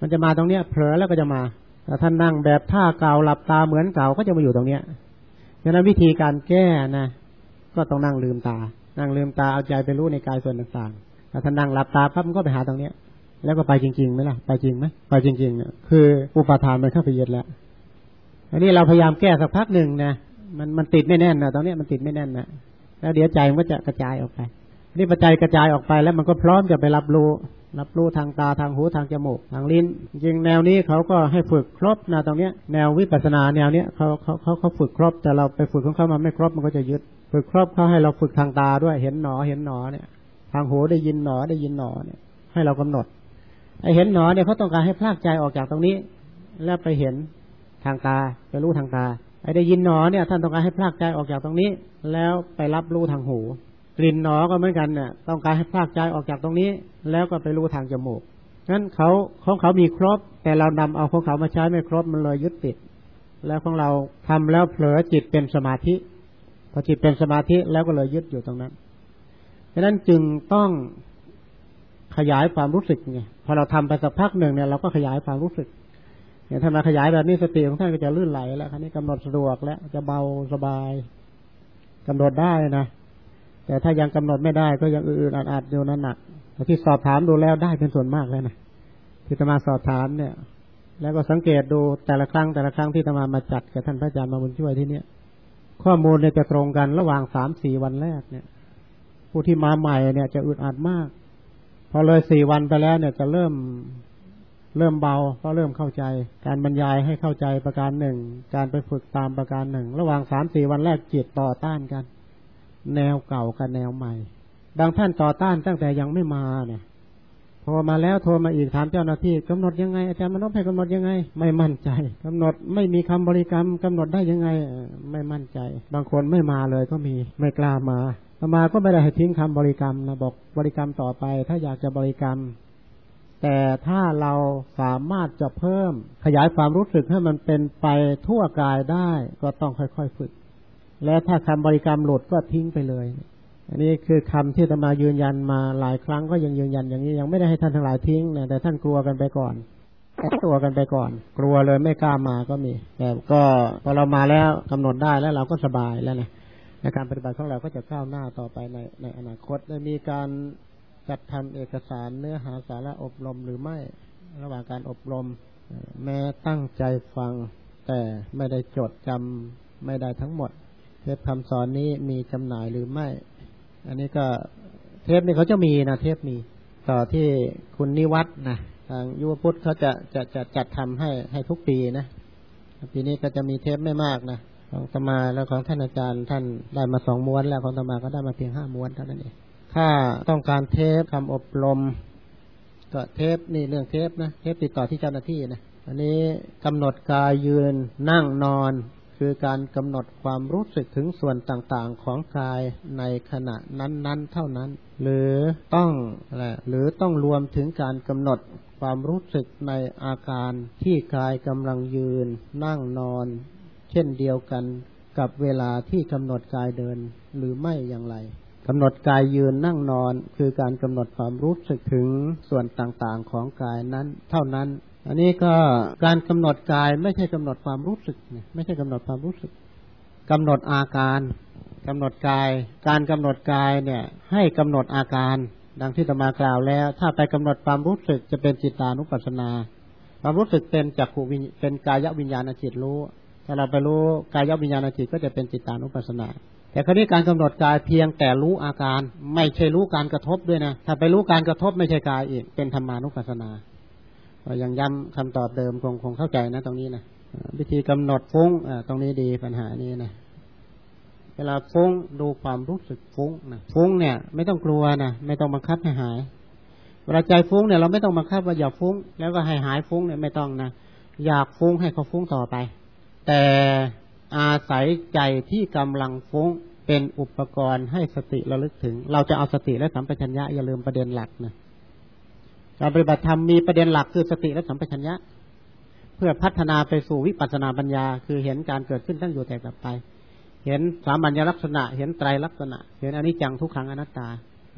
มันจะมาตรงเนี้ยเผลอแล้วก็จะมาแต่ท่านนั่งแบบท่าเก่าหลับตาเหมือนเก่าก็จะมาอยู่ตรงเนี้ยฉะนั้นวิธีการแก้นะก็ต้องนั่งลืมตา นั่งลืมตาเอาใจไปรู้ในกายส่วนต่างๆแต่ท่านนั่งหลับตาปั๊บมันก็ไปหาตรงเนี้ย แล้วก็ไปจริงๆไหมล่ะไปจริงไหมไปจริงๆคืออุปทานมันเข้าไปยึดแล้วอันนี้เราพยายามแก้สักพักหนึ่งนะมันมันติดไม่แน่นนะตอนนี้มันติดไม่แน่นนะแล้วเดี๋ยวใจมันก็จะกระจายออกไป นี่ปัจจัยกระจายออกไปแล้วมันก็พร้อมจะไปรับรู้ รับรู้ทางตาทางหูทางจมูกทางลิ้น จริงแนวนี้เขาก็ให้ฝึกครบนะตรงเนี้ย แนววิปัสสนาแนวเนี้ยเขาเขาเขาเขาฝึกครบแต่เราไปฝึกของเขามาไม่ครบมันก็จะยึด ฝึกครบเขาให้เราฝึกทางตาด้วยเห็นหนอเห็นหนอเนี่ย ทางหูได้ยินหนอได้ยินหนอเนี่ย ให้เรากำหนดไอเห็นหนอเนี่ยเขาต้องการให้พลากใจออกจากตรงนี้ แล้วไปเห็นทางตาไปรู้ทางตาไอได้ยินหนอเนี่ย ท่านต้องการให้พลากใจออกจากตรงนี้ แล้วไปรับรู้ทางหู ลิ่นหนอก็เหมือนกันเนี่ยต้องการให้พากใจออกจากตรงนี้ แล้วก็ไปรู้ทางจมูกนั้นเขาของเขามีครบ แต่เรานำเอาของเขามาใช้ไม่ครบมันเลยยึดติด แล้วของเราทำแล้วเผลอจิตเป็นสมาธิพอจิตเป็นสมาธิแล้วก็เลยยึดอยู่ตรงนั้นดังนั้นจึงต้องขยายความรู้สึกไงพอเราทำไปสักพักหนึ่งเนี่ยเราก็ขยายความรู้สึกเนี่ยถ้ามาขยายแบบนี้สติของท่านก็จะลื่นไหลแล้วคราวนี้กำหนดสะดวกแล้วจะเบาสบายกำหนดได้นะ แต่ถ้ายังกำหนดไม่ได้ก็ยังอื่นอาจๆอยู่นั่นหนักแต่ที่สอบถามดูแล้วได้เป็นส่วนมากแล้วนะที่ตมาสอบถามเนี่ย แล้วก็สังเกตดูแต่ละครั้งแต่ละครั้งที่ตมามาจัดกับท่านพระอาจารย์มาบุญช่วยที่เนี่ยข้อมูลเนี่ยจะตรงกันระหว่างสามสี่วันแรกเนี่ย ผู้ที่มาใหม่เนี่ยจะอึดอัดมาก พอเลยสี่วันไปแล้วเนี่ยจะเริ่มเริ่มเบาก็เริ่มเข้าใจ การบรรยายให้เข้าใจประการหนึ่ง การไปฝึกตามประการหนึ่ง ระหว่างสามสี่วันแรกจิตต่อต้านกัน แนวเก่ากับแนวใหม่ บางท่านต่อต้านตั้งแต่ยังไม่มาเนี่ยพอมาแล้วโทรมาอีกถามเจ้าหน้าที่กำหนดยังไงอาจารย์มโนให้กำหนดยังไง ไม่มั่นใจกำหนดไม่มีคำบริกรรมกำหนดได้ยังไงไม่มั่นใจ บางคนไม่มาเลยก็มีไม่กล้ามามาก็ไม่ได้ให้ทิ้งคำบริกรรมนะบอกบริกรรมต่อไป ถ้าอยากจะบริกรรม แต่ถ้าเราสามารถจะเพิ่มขยายความรู้สึกให้มันเป็นไปทั่วกายได้ ก็ต้องค่อยๆฝึก และถ้าคำบริกรรมหลุดก็ทิ้งไปเลย อันนี้คือคำที่ตมายืนยันมาหลายครั้งก็ยังยืนยันอย่างนี้ยังไม่ได้ให้ท่านทั้งหลายทิ้งนะแต่ท่านกลัวกันไปก่อนตัวกันไปก่อน กลัวเลยไม่กล้ามาก็มี แต่ก็พอเรามาแล้วกำหนดได้แล้วเราก็สบายแล้วนะในการปฏิบัติของเราก็จะก้าวหน้าต่อไปในในอนาคตได้มีการจัดทำเอกสารเนื้อหาสาระอบรมหรือไม่ระหว่างการอบรม แม้ตั้งใจฟัง แต่ไม่ได้จดจำไม่ได้ทั้งหมด เทปคำสอนนี้มีจำหน่ายหรือไม่ อันนี้ก็เทปนี้เขาจะมีนะเทปมีต่อที่คุณนิวัฒนะทางยุวพุทธเขาจะจะจะจัดทำให้ให้ทุกปีนะปีนี้ก็จะมีเทปไม่มากนะของธรรมาแล้วของท่านอาจารย์ ท่านได้มาสองม้วนแล้วของธรรมาก็ได้มาเพียงห้าม้วนเท่านั้นเองถ้าต้องการเทปคำอบรม ก็เทปนี่เรื่องเทปนะเทปติดต่อที่เจ้าหน้าที่นะอันนี้กำหนดกายยืนนั่งนอน คือการกำหนดความรู้สึกถึงส่วนต่างๆของกายในขณะนั้นๆ เท่านั้น หรือต้องอะไรหรือต้องรวมถึงการกำหนดความรู้สึกในอาการที่กายกำลังยืน นั่งนอน เช่นเดียวกันกับเวลาที่กำหนดกายเดินหรือไม่อย่างไรกำหนดกายยืนนั่งนอน คือการกำหนดความรู้สึกถึงส่วนต่างๆของกายนั้น เท่านั้น อันนี้ก็การกำหนดกายไม่ใช่กำหนดความรู้สึกเนี่ยไม่ใช่กำหนดความรู้สึกกำหนดอาการกำหนดกาย การกำหนดกายเนี่ย ให้กำหนดอาการ ดังที่ตมากล่าวแล้ว ถ้าไปกำหนดความรู้สึกจะเป็นจิตานุปัสสนา ความรู้สึกเป็นจักขูวิญเป็นกายวิญญาณจิตรู้ ถ้าเราไปรู้กายวิญญาณจิตก็จะเป็นจิตานุปัสสนาแต่ครนี้การกำหนดกายเพียงแต่รู้อาการ ไม่ใช่รู้การกระทบด้วยนะ ถ้าไปรู้การกระทบไม่ใช่กายอีกเป็นธรรมานุปัสสนา ก็ยังย้ำคำตอบเดิมคงคงเข้าใจนะ ตรงนี้นะวิธีกำหนดฟุ้งตรงนี้ดีปัญหานี้นะเวลาฟุ้งดูความรู้สึกฟุ้งนะฟุ้งเนี่ย ไม่ต้องกลัวนะไม่ต้องบังคับให้หายเวลาใจฟุ้งเนี่ยเราไม่ต้องบังคับว่าอย่าฟุ้ง แล้วก็ให้หายฟุ้งเนี่ยไม่ต้องนะอยากฟุ้งให้เขาฟุ้งต่อไป แต่อาศัยใจที่กำลังฟุ้งเป็นอุปกรณ์ให้สติระลึกถึง เราจะเอาสติและสัมปชัญญะอย่าลืมประเด็นหลักนะ การปฏิบัติธรรมมีประเด็นหลักคือสติและสัมปชัญญะ เพื่อพัฒนาไปสู่วิปัสสนาปัญญา คือเห็นการเกิดขึ้นตั้งอยู่แต่กลับไป เห็นสามัญลักษณะ เห็นไตรลักษณะ เห็นอนิจจังทุกขังอนัตตา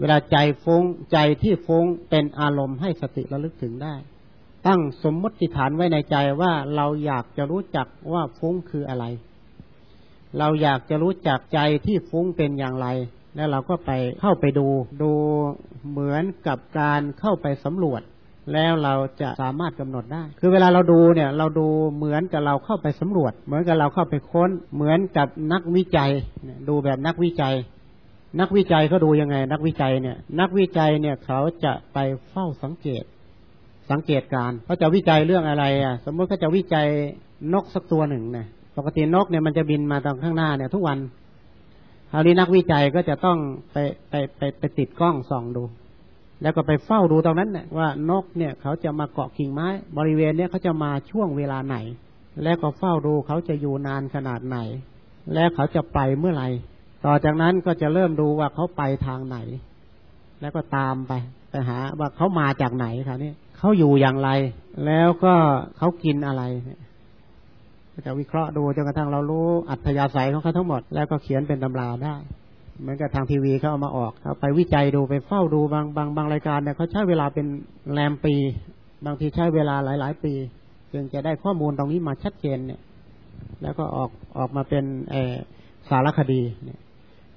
เวลาใจฟุง้งใจที่ฟุ้งเป็นอารมณ์ให้สติระลึกถึงได้ ตั้งสมมติฐานไว้ในใจว่าเราอยากจะรู้จักว่าฟุ้งคืออะไร เราอยากจะรู้จักใจที่ฟุ้งเป็นอย่างไร แล้วเราก็ไปเข้าไปดู ดูเหมือนกับการเข้าไปสำรวจ แล้วเราจะสามารถกำหนดได้ คือเวลาเราดูเนี่ย เราดูเหมือนกับเราเข้าไปสำรวจ เหมือนกับเราเข้าไปค้น เหมือนกับนักวิจัยดูแบบนักวิจัย นักวิจัยเขาดูยังไง นักวิจัยเนี่ย นักวิจัยเนี่ยเขาจะไปเฝ้าสังเกต สังเกตการเขาจะวิจัยเรื่องอะไรอะ สมมติเขาจะวิจัยนกสักตัวหนึ่งเนี่ยปกตินกเนี่ยมันจะบินมาตรงข้างหน้าเนี่ยทุกวัน คราวนี้นักวิจัยก็จะต้องไปไปไปไปติดกล้องส่องดู แล้วก็ไปเฝ้าดูตรงนั้นเนี่ยว่านกเนี่ยเขาจะมาเกาะกิ่งไม้ บริเวณเนี่ยเขาจะมาช่วงเวลาไหน แล้วก็เฝ้าดูเขาจะอยู่นานขนาดไหน แล้วเขาจะไปเมื่อไหร่ต่อจากนั้นก็จะเริ่มดูว่าเขาไปทางไหน แล้วก็ตามไปไปหาว่าเขามาจากไหนครับนี่เขาอยู่อย่างไร แล้วก็เขากินอะไร จะวิเคราะห์ดูจนกระทั่งเรารู้อัธยาศัยของเขาทั้งหมดแล้วก็เขียนเป็นตำราได้เหมือนกับทางทีวีเขาเอามาออกเขาไปวิจัยดูไปเฝ้าดูบางบางบางรายการเนี่ยเขาใช้เวลาเป็นแรมปี บางทีใช้เวลาหลาย ๆ ปี จึงจะได้ข้อมูลตรงนี้มาชัดเจนเนี่ย แล้วก็ออกออกมาเป็นสารคดีเนี่ย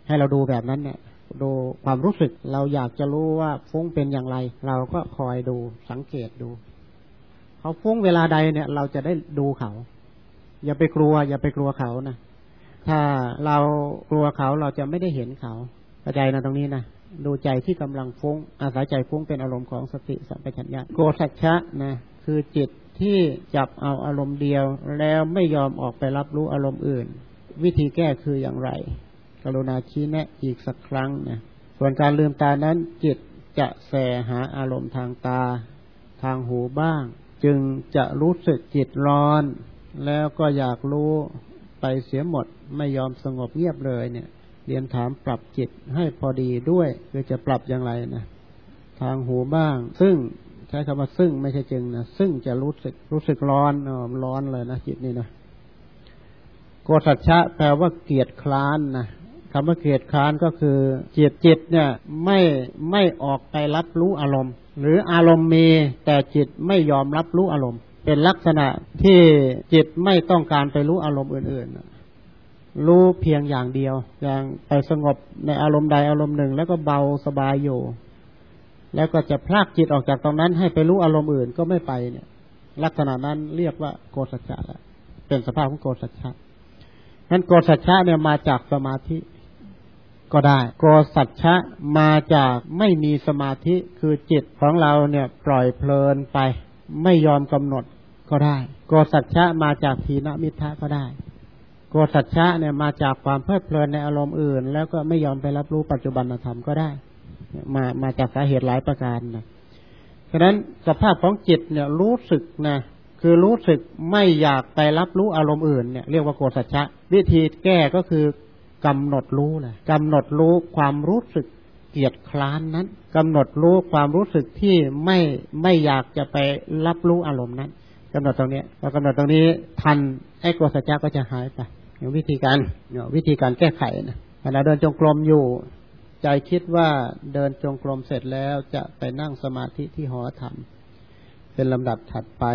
ให้เราดูแบบนั้นเนี่ยดูความรู้สึกเราอยากจะรู้ว่าฟุ้งเป็นอย่างไร เราก็คอยดูสังเกตดู เขาฟุ้งเวลาใดเนี่ย เราจะได้ดูเขา อย่าไปกลัว อย่าไปกลัวเขานะถ้าเรากลัวเขาเราจะไม่ได้เห็นเขาเข้าใจนะตรงนี้นะดูใจที่กำลังฟุง้ง อาศัยใจฟุ้งเป็นอารมณ์ของสติสัมปชัญญะโกสัจฉะนะคือจิตที่จับเอาอารมณ์เดียว แล้วไม่ยอมออกไปรับรู้อารมณ์อื่น วิธีแก้คืออย่างไร กรุณาชี้แนะอีกสักครั้งนะส่วนการลืมตานั้นจิตจะแสหาอารมณ์ทางตา ทางหูบ้าง จึงจะรู้สึกจิตร้อน แล้วก็อยากรู้ไปเสียหมด ไม่ยอมสงบเงียบเลยเนี่ย เรียนถามปรับจิตให้พอดีด้วยคือจะปรับอย่างไรนะทางหูบ้าง ซึ่งใช้คำว่าซึ่งไม่ใช่จึงนะซึ่งจะรู้สึกรู้สึกร้อนอร้อนเลยนะจิตนี่นะโกสัจฉะแปลว่าเกียดคร้านนะคำว่าเกียดคร้านก็คือจิตจิตเนี่ยไม่ไม่ออกไปรับรู้อารมณ์ หรืออารมณ์มีแต่จิตไม่ยอมรับรู้อารมณ์ เป็นลักษณะที่จิตไม่ต้องการไปรู้อารมณ์อื่น ๆ รู้เพียงอย่างเดียว อย่างไปสงบในอารมณ์ใดอารมณ์หนึ่ง แล้วก็เบาสบายอยู่ แล้วก็จะพลากจิตออกจากตรงนั้น ให้ไปรู้อารมณ์อื่นก็ไม่ไปเนี่ย ลักษณะนั้นเรียกว่าโกสัจจะแล้วเป็นสภาพของโกสัจจะนั้นโกสัจจะเนี่ยมาจากสมาธิ ก็ได้ โกสัจจะมาจากไม่มีสมาธิคือจิตของเราเนี่ย ปล่อยเพลินไป ไม่ยอมกำหนด ก็ได้ โกสัจฉะมาจากทีนมิทะก็ได้ โกสัจฉะเนี่ยมาจากความเพลิดเพลินในอารมณ์อื่น แล้วก็ไม่ยอมไปรับรู้ปัจจุบันธรรมก็ได้ มามาจากสาเหตุหลายประการนะฉะนั้นสภาพของจิตเนี่ยรู้สึกนะคือรู้สึกไม่อยากไปรับรู้อารมณ์อื่นเนี่ยเรียกว่าโกสัจฉะวิธีแก้ก็คือกำหนดรู้แหละกำหนดรู้ความรู้สึกเกียดคร้านนั้นกำหนดรู้ความรู้สึกที่ไม่ไม่อยากจะไปรับรู้อารมณ์นั้น กำหนดตรงนี้พอกำหนดตรงนี้ทันไอ้กลัวสัจจะก็จะหายไปวิธีการวิธีการแก้ไขนะขณะเดินจงกรมอยู่ ใจคิดว่าเดินจงกรมเสร็จแล้วจะไปนั่งสมาธิที่หอธรรม เป็นลำดับถัดไป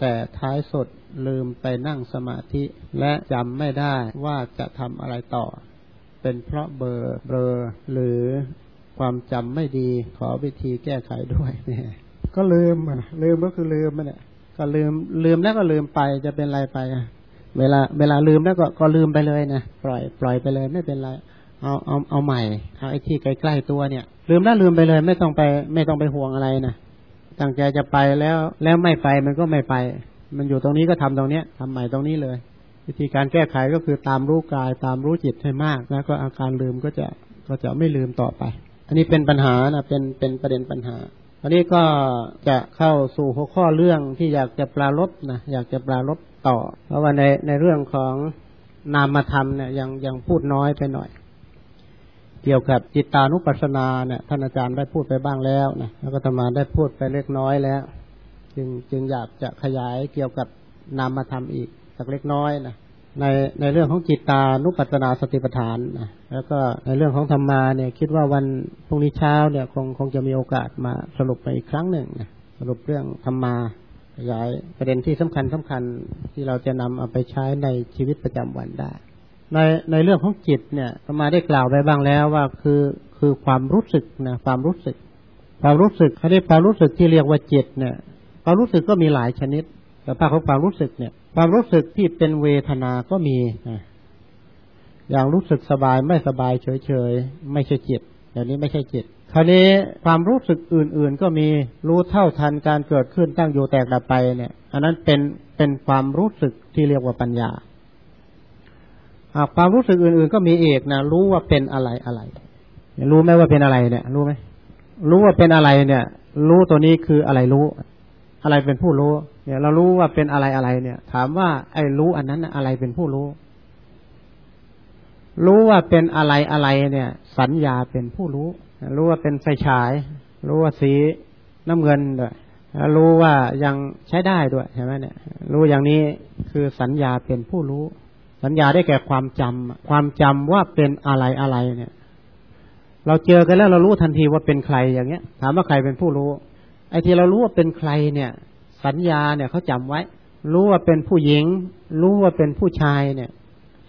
แต่ท้ายสุดลืมไปนั่งสมาธิ และจำไม่ได้ว่าจะทำอะไรต่อ เป็นเพราะเบอร์เบอร์หรือความจำไม่ดีขอวิธีแก้ไขด้วยเนี่ยก็ลืมอะลืมก็คือลืมมันเนี่ย ก็ลืมลืมแล้วก็ลืมไปจะเป็นไรไปเวลา เวลาลืมแล้วก็ก็ลืมไปเลยนะปล่อย ปล่อยไปเลยไม่เป็นไรเอาเอาเอาใหม่เอาไอ้ที่ใกล้ๆตัวเนี่ย ลืมแล้วลืมไปเลย ไม่ต้องไป ไม่ต้องไปห่วงอะไรนะตั้งใจจะไปแล้วแล้วไม่ไปมันก็ไม่ไป มันอยู่ตรงนี้ก็ทำตรงเนี้ยทำใหม่ตรงนี้เลย วิธีการแก้ไขก็คือตามรู้กายตามรู้จิตให้มาก แล้วก็อาการลืมก็จะก็จะไม่ลืมต่อไป อันนี้เป็นปัญหานะเป็นเป็นประเด็นปัญหา อันนี้ก็จะเข้าสู่หัวข้อเรื่องที่อยากจะปลารบนะอยากจะปลารบต่อ เพราะว่าในในเรื่องของนามธรรมเนี่ยยังยังพูดน้อยไปหน่อย เกี่ยวกับจิตตานุปัสสนาเนี่ยท่านอาจารย์ได้พูดไปบ้างแล้วนะแล้วก็ธรรมาได้พูดไปเล็กน้อยแล้ว จึงจึงอยากจะขยายเกี่ยวกับนามธรรมอีกสักเล็กน้อยนะ ในในเรื่องของจิตตานุปัสสนาสติปัฏฐานนะแล้วก็ในเรื่องของธรรมาเนี่ย คิดว่าวันพรุ่งนี้เช้าเนี่ยคงคงจะมีโอกาสมาสรุปไปอีกครั้งหนึ่งนะสรุปเรื่องธรรมาขยายประเด็นที่สำคัญสำคัญที่เราจะนำเอาไปใช้ในชีวิตประจำวันได้ ในในเรื่องของจิตเนี่ยมาได้กล่าวไปบ้างแล้วว่าคือคือความรู้สึกนะความรู้สึก ความรู้สึกเขาเรียกความรู้สึกที่เรียกว่าจิตเนี่ยความรู้สึกก็มีหลายชนิดแต่ภาคของความรู้สึกเนี่ย ความรู้สึกที่เป็นเวทนาก็มีอย่างรู้สึกสบายไม่สบายเฉยๆไม่ใช่จิตอย่างนี้ไม่ใช่จิตคราวนี้ความรู้สึกอื่น ๆ ก็มีรู้เท่าทันการเกิดขึ้นตั้งอยู่แตกดับไปเนี่ย อันนั้นเป็นเป็นความรู้สึกที่เรียกว่าปัญญาความรู้สึกอื่น ๆ ก็มีเอกนะรู้ว่าเป็นอะไรอะไร รู้ไหมว่าเป็นอะไรเนี่ย รู้ไหมรู้ว่าเป็นอะไรเนี่ย รู้ตัวนี้คืออะไรรู้ อะไรเป็นผู้รู้ เนี่ยเรารู้ว่าเป็นอะไรอะไรเนี่ย ถามว่าไอ้รู้อันนั้นอะไรเป็นผู้รู้ รู้ว่าเป็นอะไรอะไรเนี่ย สัญญาเป็นผู้รู้ รู้ว่าเป็นไฟฉาย รู้ว่าสีน้ำเงินด้วยรู้ว่ายังใช้ได้ด้วยใช่ไหมเนี่ย รู้อย่างนี้คือสัญญาเป็นผู้รู้ สัญญาได้แก่ความจำความจำว่าเป็นอะไรอะไรเนี่ย เราเจอกันแล้วเรารู้ทันทีว่าเป็นใครอย่างเงี้ย ถามว่าใครเป็นผู้รู้ ไอ้ที่เรารู้ว่าเป็นใครเนี่ย สัญญาเนี่ยเขาจำไว้ รู้ว่าเป็นผู้หญิง รู้ว่าเป็นผู้ชายเนี่ย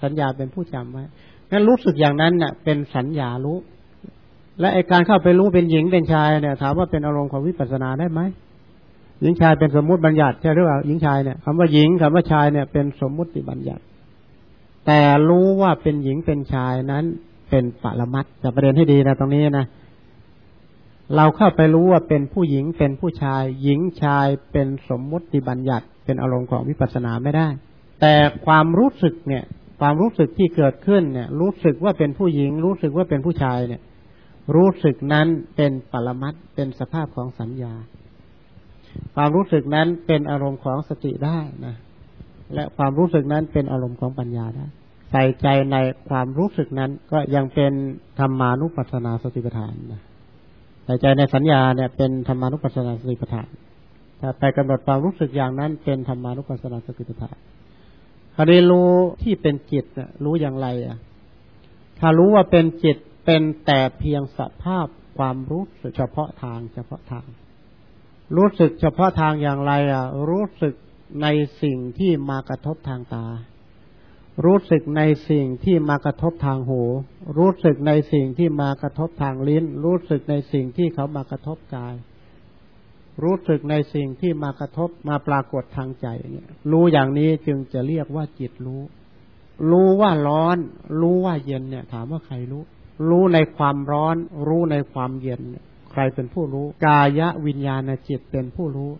สัญญาเป็นผู้จำไว้งั้นรู้สึกอย่างนั้นเนี่ยเป็นสัญญารู้ และไอการเข้าไปรู้เป็นหญิงเป็นชายเนี่ย ถามว่าเป็นอารมณ์ของวิปัสสนาได้ไหมหญิงชายเป็นสมมุติบัญญัติใช่หรือเปล่าหญิงชายเนี่ยคำว่าหญิงคำว่าชายเนี่ยเป็นสมมุติบัญญัติ แต่รู้ว่าเป็นหญิงเป็นชายนั้นเป็นปรมัตจะประเด็นให้ดีนะตรงนี้นะ เราเข้าไปรู้ว่าเป็นผู้หญิงเป็นผู้ชาย หญิงชายเป็นสมมติบัญญัติ เป็นอารมณ์ของวิปัสสนาไม่ได้ แต่ความรู้สึกเนี่ย ความรู้สึกที่เกิดขึ้นเนี่ย รู้สึกว่าเป็นผู้หญิง รู้สึกว่าเป็นผู้ชายเนี่ย รู้สึกนั้นเป็นปรมัตเป็นสภาพของสัญญา ความรู้สึกนั้นเป็นอารมณ์ของสติได้นะและความรู้สึกนั้นเป็นอารมณ์ของปัญญาได้ใส่ใจในความรู้สึกนั้นก็ยังเป็นธรรมานุปัสสนาสติปัฏฐานนะ ใส่ใจในสัญญาเนี่ยเป็นธรรมานุปัสสนาสติปัฏฐานถ้าไปกำหนดความรู้สึกอย่างนั้น เป็นธรรมานุปัสสนาสติปัฏฐานคราวนี้รู้ที่เป็นจิตรู้อย่างไรอะ ถ้ารู้ว่าเป็นจิตเป็นแต่เพียงสภาพความรู้สึกเฉพาะทางเฉพาะทาง รู้สึกเฉพาะทางอย่างไรอะ รู้สึกในสิ่งที่มากระทบทางตา รู้สึกในสิ่งที่มากระทบทางหู รู้สึกในสิ่งที่มากระทบทางลิ้น รู้สึกในสิ่งที่เขามากระทบกาย รู้สึกในสิ่งที่มากระทบมาปรากฏทางใจเนี่ยรู้อย่างนี้จึงจะเรียกว่าจิตรู้ รู้ว่าร้อน รู้ว่าเย็นเนี่ย ถามว่าใครรู้ รู้ในความร้อน รู้ในความเย็น ใครเป็นผู้รู้ กายวิญญาณจิตเป็นผู้รู้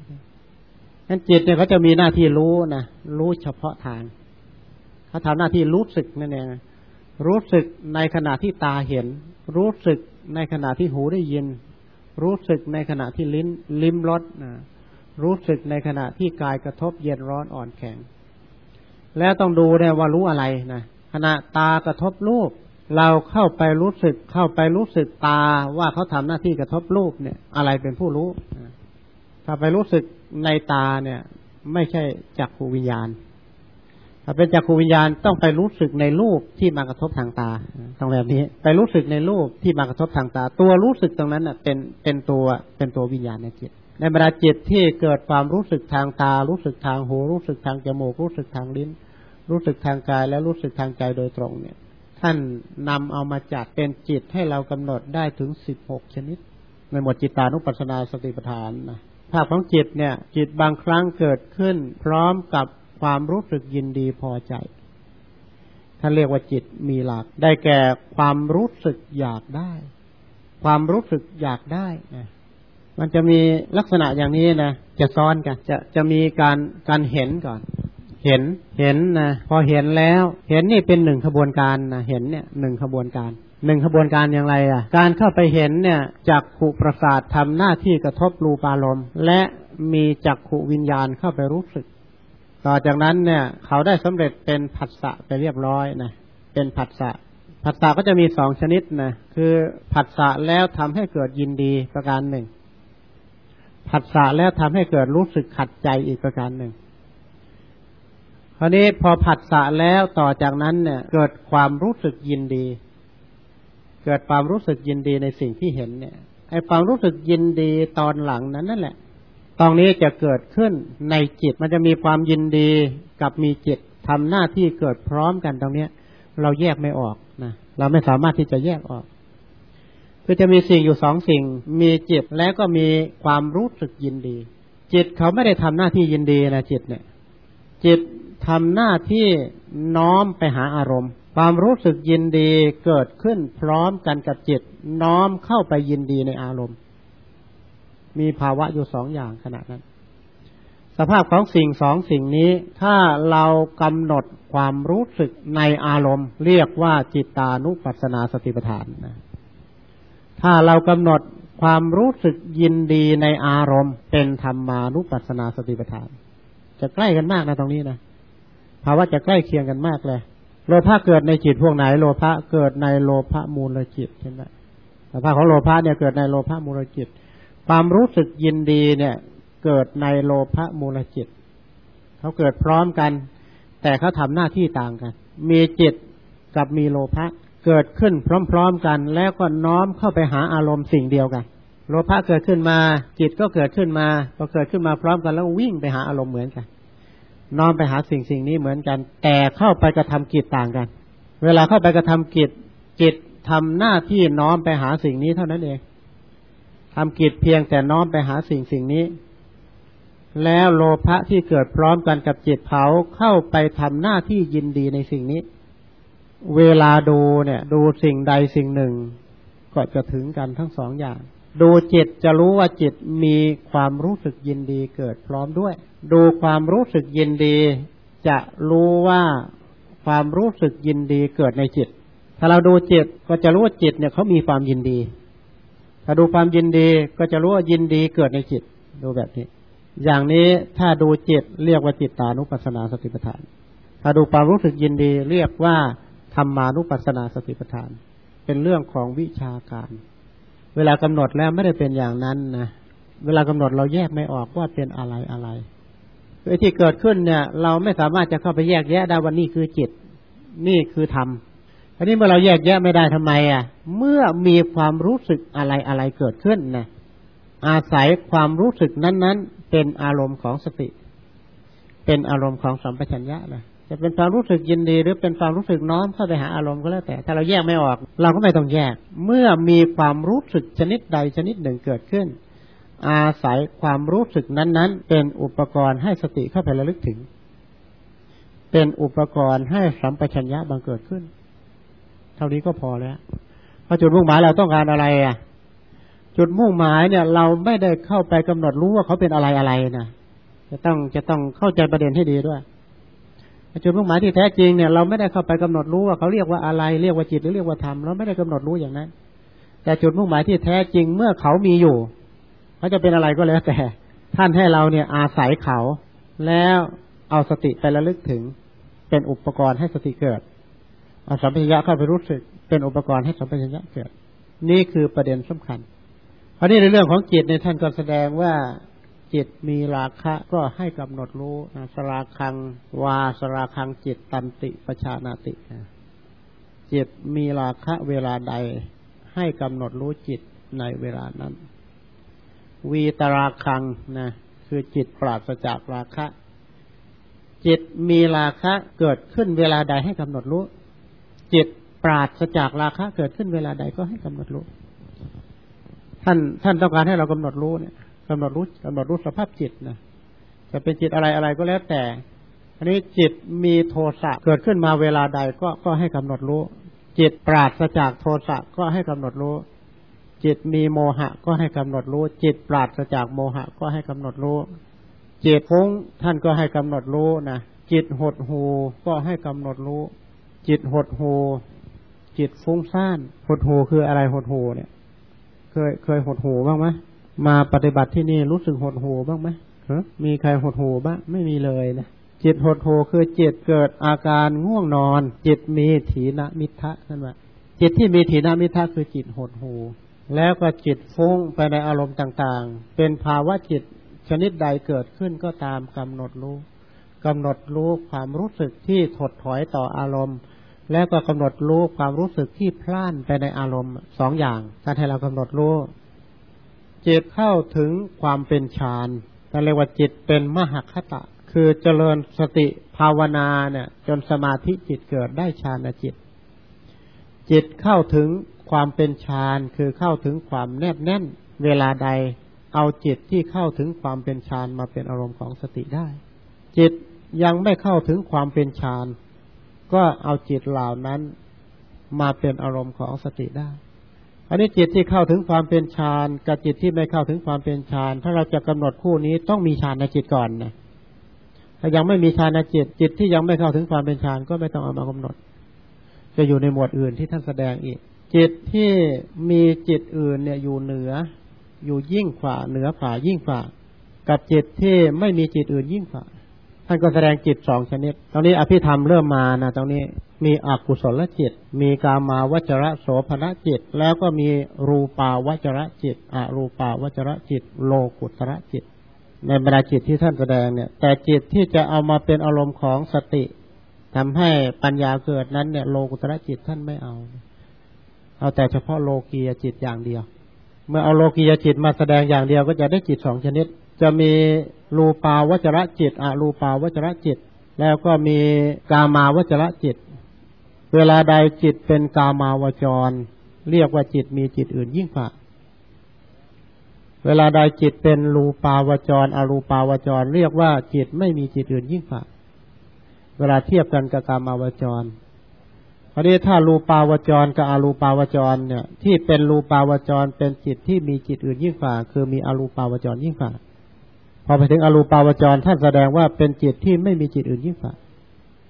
นั้นจิตเนี่ยเขาจะมีหน้าที่รู้นะรู้เฉพาะทาง เขาทำหน้าที่รู้สึกนั่นเองรู้สึกในขณะที่ตาเห็น รู้สึกในขณะที่หูได้ยิน รู้สึกในขณะที่ลิ้น ลิ้มรสนะรู้สึกในขณะที่กายกระทบเย็นร้อนอ่อนแข็ง แล้วต้องดูเนี่ยว่ารู้อะไรนะขณะตากระทบรูป เราเข้าไปรู้สึกเข้าไปรู้สึกตาว่าเขาทำหน้าที่กระทบรูปเนี่ย อะไรเป็นผู้รู้ถ้าไปรู้สึกในตาเนี่ย ไม่ใช่จักขูวิญญาณ ถ้าเป็นจักรวิญญาณต้องไปรู้สึกในรูปที่มากระทบทางตาต้องแบบนี้ ไปรู้สึกในรูปที่มากระทบทางตา ตัวรู้สึกตรงนั้นเป็นเป็นตัวเป็นตัววิญญาณในจิต ในบรรดาจิตที่เกิดความรู้สึกทางตา รู้สึกทางหู รู้สึกทางจมูก รู้สึกทางลิ้น รู้สึกทางกายและรู้สึกทางใจโดยตรงเนี่ย ท่านนำเอามาจัดเป็นจิตให้เรากำหนดได้ถึงสิบหกชนิด ในหมวดจิตานุปัสสนาสติปัฏฐานนะภาพของจิตเนี่ย จิตบางครั้งเกิดขึ้น พร้อมกับ ความรู้สึกยินดีพอใจท่านเรียกว่าจิตมีหลัก ได้แก่ความรู้สึกอยากได้ ความรู้สึกอยากได้นะมันจะมีลักษณะอย่างนี้นะจะซ้อนกันจะจะมีการการเห็นก่อน เห็นเห็นนะพอเห็นแล้ว เห็นนี่เป็นหนึ่งขบวนการนะเห็นเนี่ยหนึ่งขบวนการหนึ่งขบวนการอย่างไรอะ การเข้าไปเห็นเนี่ยจักขุประสาททำหน้าที่กระทบรูปารมณ์และมีจักขุวิญญาณเข้าไปรู้สึก ต่อจากนั้นเนี่ย เขาได้สำเร็จเป็นผัสสะไปเรียบร้อยนะเป็นผัสสะผัสสะก็จะมีสองชนิดนะคือผัสสะแล้วทำให้เกิดยินดีประการหนึ่งผัสสะแล้วทำให้เกิดรู้สึกขัดใจอีกประการหนึ่งคราวนี้พอผัสสะแล้วต่อจากนั้นเนี่ย เกิดความรู้สึกยินดี เกิดความรู้สึกยินดีในสิ่งที่เห็นเนี่ยไอความรู้สึกยินดีตอนหลังนั้นนั่นแหละ ตรงนี้จะเกิดขึ้นในจิตมันจะมีความยินดีกับมีจิตทำหน้าที่เกิดพร้อมกันตรงเนี้ย เราแยกไม่ออกนะเราไม่สามารถที่จะแยกออกคือจะมีสิ่งอยู่สองสิ่ง มีจิตแล้วก็มีความรู้สึกยินดี จิตเขาไม่ได้ทำหน้าที่ยินดีนะจิตเนี่ย จิตทำหน้าที่น้อมไปหาอารมณ์ ความรู้สึกยินดีเกิดขึ้นพร้อมกันกับจิต น้อมเข้าไปยินดีในอารมณ์ มีภาวะอยู่สองอย่างขณะนั้น สภาพของสิ่งสองสิ่งนี้ ถ้าเรากำหนดความรู้สึกในอารมณ์ เรียกว่าจิตานุปัสสนาสติปัฏฐานนะถ้าเรากำหนดความรู้สึกยินดีในอารมณ์ เป็นธรรมานุปัสสนาสติปัฏฐาน จะใกล้กันมากนะตรงนี้นะภาวะจะใกล้เคียงกันมากเลย โลภะเกิดในจิตพวกไหน โลภะเกิดในโลภะมูลจิตใช่ไหมสภาพของโลภะเนี่ยเกิดในโลภะมูลจิต ความรู้สึกยินดีเนี่ย เกิดในโลภะมูลจิต เขาเกิดพร้อมกัน แต่เขาทำหน้าที่ต่างกัน มีจิตกับมีโลภะเกิดขึ้นพร้อมๆกัน แล้วก็น้อมเข้าไปหาอารมณ์สิ่งเดียวกัน โลภะเกิดขึ้นมา จิตก็เกิดขึ้นมาพอเกิดขึ้นมาพร้อมกันแล้ววิ่งไปหาอารมณ์เหมือนกัน น้อมไปหาสิ่งสิ่งนี้เหมือนกัน แต่เข้าไปกระทำกิจต่างกัน เวลาเข้าไปกระทำกิจจิตทำหน้าที่น้อมไปหาสิ่งนี้เท่านั้นเอง ทำกิจเพียงแต่น้อมไปหาสิ่งสิ่งนี้ แล้วโลภะที่เกิดพร้อมกันกับจิตเผาเข้าไปทำหน้าที่ยินดีในสิ่งนี้ เวลาดูเนี่ย ดูสิ่งใดสิ่งหนึ่ง ก็จะถึงกันทั้งสองอย่าง ดูจิตจะรู้ว่าจิตมีความรู้สึกยินดีเกิดพร้อมด้วย ดูความรู้สึกยินดี จะรู้ว่าความรู้สึกยินดีเกิดในจิต ถ้าเราดูจิตก็จะรู้ว่าจิตเนี่ยเขามีความยินดี ถ้าดูความยินดีก็จะรู้ว่ายินดีเกิดในจิต ดูแบบนี้ อย่างนี้ถ้าดูจิตเรียกว่าจิตตานุปัสสนาสติปัฏฐาน ถ้าดูความรู้สึกยินดีเรียกว่าธรรมานุปัสสนาสติปัฏฐาน เป็นเรื่องของวิชาการ เวลากำหนดแล้วไม่ได้เป็นอย่างนั้นนะเวลากำหนดเราแยกไม่ออกว่าเป็นอะไรอะไรไอ้ที่เกิดขึ้นเนี่ย เราไม่สามารถจะเข้าไปแยกแยะได้ว่านี่คือจิต นี่คือธรรม อันนี้เมื่อเราแยกแยะไม่ได้ทำไมอะ เมื่อมีความรู้สึกอะไรอะไรเกิดขึ้นนะอาศัยความรู้สึกนั้นๆ เป็นอารมณ์ของสติ เป็นอารมณ์ของสัมปชัญญะนะจะเป็นความรู้สึกยินดีหรือเป็นความรู้สึกน้อมเข้าไปหาอารมณ์ก็แล้วแต่ ถ้าเราแยกไม่ออก เราก็ไม่ต้องแยก เมื่อมีความรู้สึกชนิดใดชนิดหนึ่งเกิดขึ้น อาศัยความรู้สึกนั้นๆ เป็นอุปกรณ์ให้สติเข้าไประลึกถึง เป็นอุปกรณ์ให้สัมปชัญญะบังเกิดขึ้น เท่านี้ก็พอแล้วพอจุดมุ่งหมายเราต้องการอะไรอะ จุดมุ่งหมายเนี่ย เราไม่ได้เข้าไปกำหนดรู้ว่าเขาเป็นอะไรอะไรนะจะต้องจะต้องเข้าใจประเด็นให้ดีด้วยจุดมุ่งหมายที่แท้จริงเนี่ยเราไม่ได้เข้าไปกำหนดรู้ว่าเขาเรียกว่าอะไรเรียกว่าจิตหรือเรียกว่าธรรมเราไม่ได้กำหนดรู้อย่างนั้น แต่จุดมุ่งหมายที่แท้จริงเมื่อเขามีอยู่เขาจะเป็นอะไรก็แล้วแต่ ท่านให้เราเนี่ยอาศัยเขา แล้วเอาสติไประลึกถึงเป็นอุปกรณ์ให้สติเกิด เอาสัมปชัญญะเข้าไปรู้สึกเป็นอุปกรณ์ให้สัมปชัญญะเกิด นี่คือประเด็นสำคัญเพราะนี่ในเรื่องของจิตในท่านก็แสดงว่าจิตมีราคะก็ให้กำหนดรู้สราคังวาสราคังจิตตันติปชานาติจิตมีราคะเวลาใด ให้กำหนดรู้จิตในเวลานั้น วีตราคังนะคือจิตปราศจากราคะ จิตมีราคะเกิดขึ้นเวลาใดให้กำหนดรู้ จิตปราศจากราคะเกิดขึ้นเวลาใดก็ให้กำหนดรู้ ท่านท่านต้องการให้เรากำหนดรู้เนี่ยกำหนดรู้กำหนดรู้สภาพจิตนะจะเป็นจิตอะไรอะไรก็แล้วแต่อันนี้จิตมีโทสะเกิดขึ้นมาเวลาใดก็ก็ให้กำหนดรู้ จิตปราศจากโทสะก็ให้กำหนดรู้ จิตมีโมหะก็ให้กำหนดรู้ จิตปราศจากโมหะก็ให้กำหนดรู้จิตพุ้งท่านก็ให้กำหนดรู้นะจิตหดหูก็ให้กำหนดรู้ จิตหดโหจิตฟุ้งซ่านหดโหคืออะไรหดโหเนี่ย เคยเคยหดโหบ้างไหมมาปฏิบัติที่นี่รู้สึกหดโหบ้างไหมมีใครหดโหบ้างไม่มีเลยนะจิตหดโหคือจิตเกิดอาการง่วงนอน จิตมีถีนมิทะนั่นว่าจิตที่มีถีนมิทะคือจิตหดโหแล้วก็จิตฟุ้งไปในอารมณ์ต่างๆ เป็นภาวะจิตชนิดใดเกิดขึ้นก็ตามกำหนดรู้กำหนดรู้ความรู้สึกที่ถดถอยต่ออารมณ์ แล้วก็กำหนดรู้ความรู้สึกที่พล่านไปในอารมณ์สองอย่างการให้เรากำหนดรู้จิตเข้าถึงความเป็นฌานเรียกว่าจิตเป็นมหคตะ คือเจริญสติภาวนาเนี่ย จนสมาธิจิตเกิดได้ฌานจิต จิตเข้าถึงความเป็นฌานคือเข้าถึงความแนบแน่น เวลาใดเอาจิตที่เข้าถึงความเป็นฌานมาเป็นอารมณ์ของสติได้ จิตยังไม่เข้าถึงความเป็นฌาน ก็เอาจิตเหล่านั้นมาเป็นอารมณ์ของสติได้ อันนี้จิตที่เข้าถึงความเป็นฌานกับจิตที่ไม่เข้าถึงความเป็นฌานถ้าเราจะกำหนดคู่นี้ต้องมีฌานในจิตก่อนนะถ้ายังไม่มีฌานในจิตจิตที่ยังไม่เข้าถึงความเป็นฌานก็ไม่ต้องเอามากำหนด จะอยู่ในหมวดอื่นที่ท่านแสดงอีก จิตที่มีจิตอื่นเนี่ยอยู่เหนือ อยู่ยิ่งฝ่าเหนือฝ่ายิ่งฝ่ากับจิตที่ไม่มีจิตอื่นยิ่งฝ่า ท่านก็แสดงจิตสองชนิด ตรงนี้อภิธรรมเริ่มมานะตรงนี้มีอกุศลจิต มีกามาวจระโสภณจิต แล้วก็มีรูปาวจระจิตอรูปาวจระจิต โลกุตระจิต ในบรรดาจิตที่ท่านแสดงเนี่ย แต่จิตที่จะเอามาเป็นอารมณ์ของสติทำให้ปัญญาเกิดนั้นเนี่ย โลกุตระจิตท่านไม่เอา เอาแต่เฉพาะโลกียจิตอย่างเดียว เมื่อเอาโลกียจิตมาแสดงอย่างเดียวก็จะได้จิตสองชนิด จะมีรูปาวจระจิตอรูปาวจระจิต แล้วก็มีกามาวจระจิต เวลาใดจิตเป็นกามาวจร เรียกว่าจิตมีจิตอื่นยิ่งกว่าเวลาใดจิตเป็นรูปาวจร อรูปาวจร เรียกว่าจิตไม่มีจิตอื่นยิ่งกว่าเวลาเทียบกันกับกามาวจรคราวนี้ถ้ารูปาวจรกับอรูปาวจรเนี่ย ที่เป็นรูปาวจรเป็นจิตที่มีจิตอื่นยิ่งกว่าคือมีอรูปาวจรยิ่งกว่า พอไปถึงอรูปาวจรท่านแสดงว่าเป็นจิตที่ไม่มีจิตอื่นยิ่งกว่า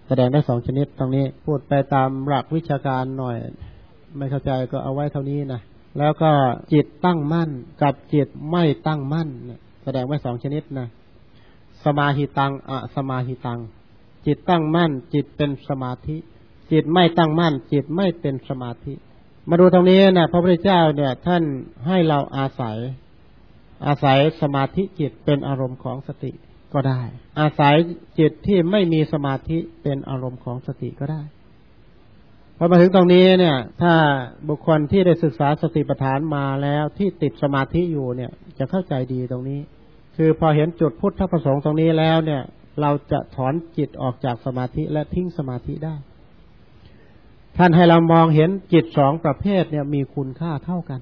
แสดงได้สองชนิดตรงนี้ พูดไปตามหลักวิชาการหน่อย ไม่เข้าใจก็เอาไว้เท่านี้นะแล้วก็จิตตั้งมั่นกับจิตไม่ตั้งมั่นแสดงไว้สองชนิดนะสมาหิตังอะสมาหิตัง จิตตั้งมั่น จิตเป็นสมาธิ จิตไม่ตั้งมั่น จิตไม่เป็นสมาธิ มาดูตรงนี้นะพระพุทธเจ้าเนี่ย ท่านให้เราอาศัย อาศัยสมาธิจิตเป็นอารมณ์ของสติก็ได้ อาศัยจิตที่ไม่มีสมาธิเป็นอารมณ์ของสติก็ได้พอมาถึงตรงนี้เนี่ย ถ้าบุคคลที่ได้ศึกษาสติปัฏฐานมาแล้วที่ติดสมาธิอยู่เนี่ย จะเข้าใจดีตรงนี้ คือพอเห็นจุดพุทธประสงค์ตรงนี้แล้วเนี่ย เราจะถอนจิตออกจากสมาธิและทิ้งสมาธิได้ ท่านให้เรามองเห็นจิตสองประเภทเนี่ยมีคุณค่าเท่ากัน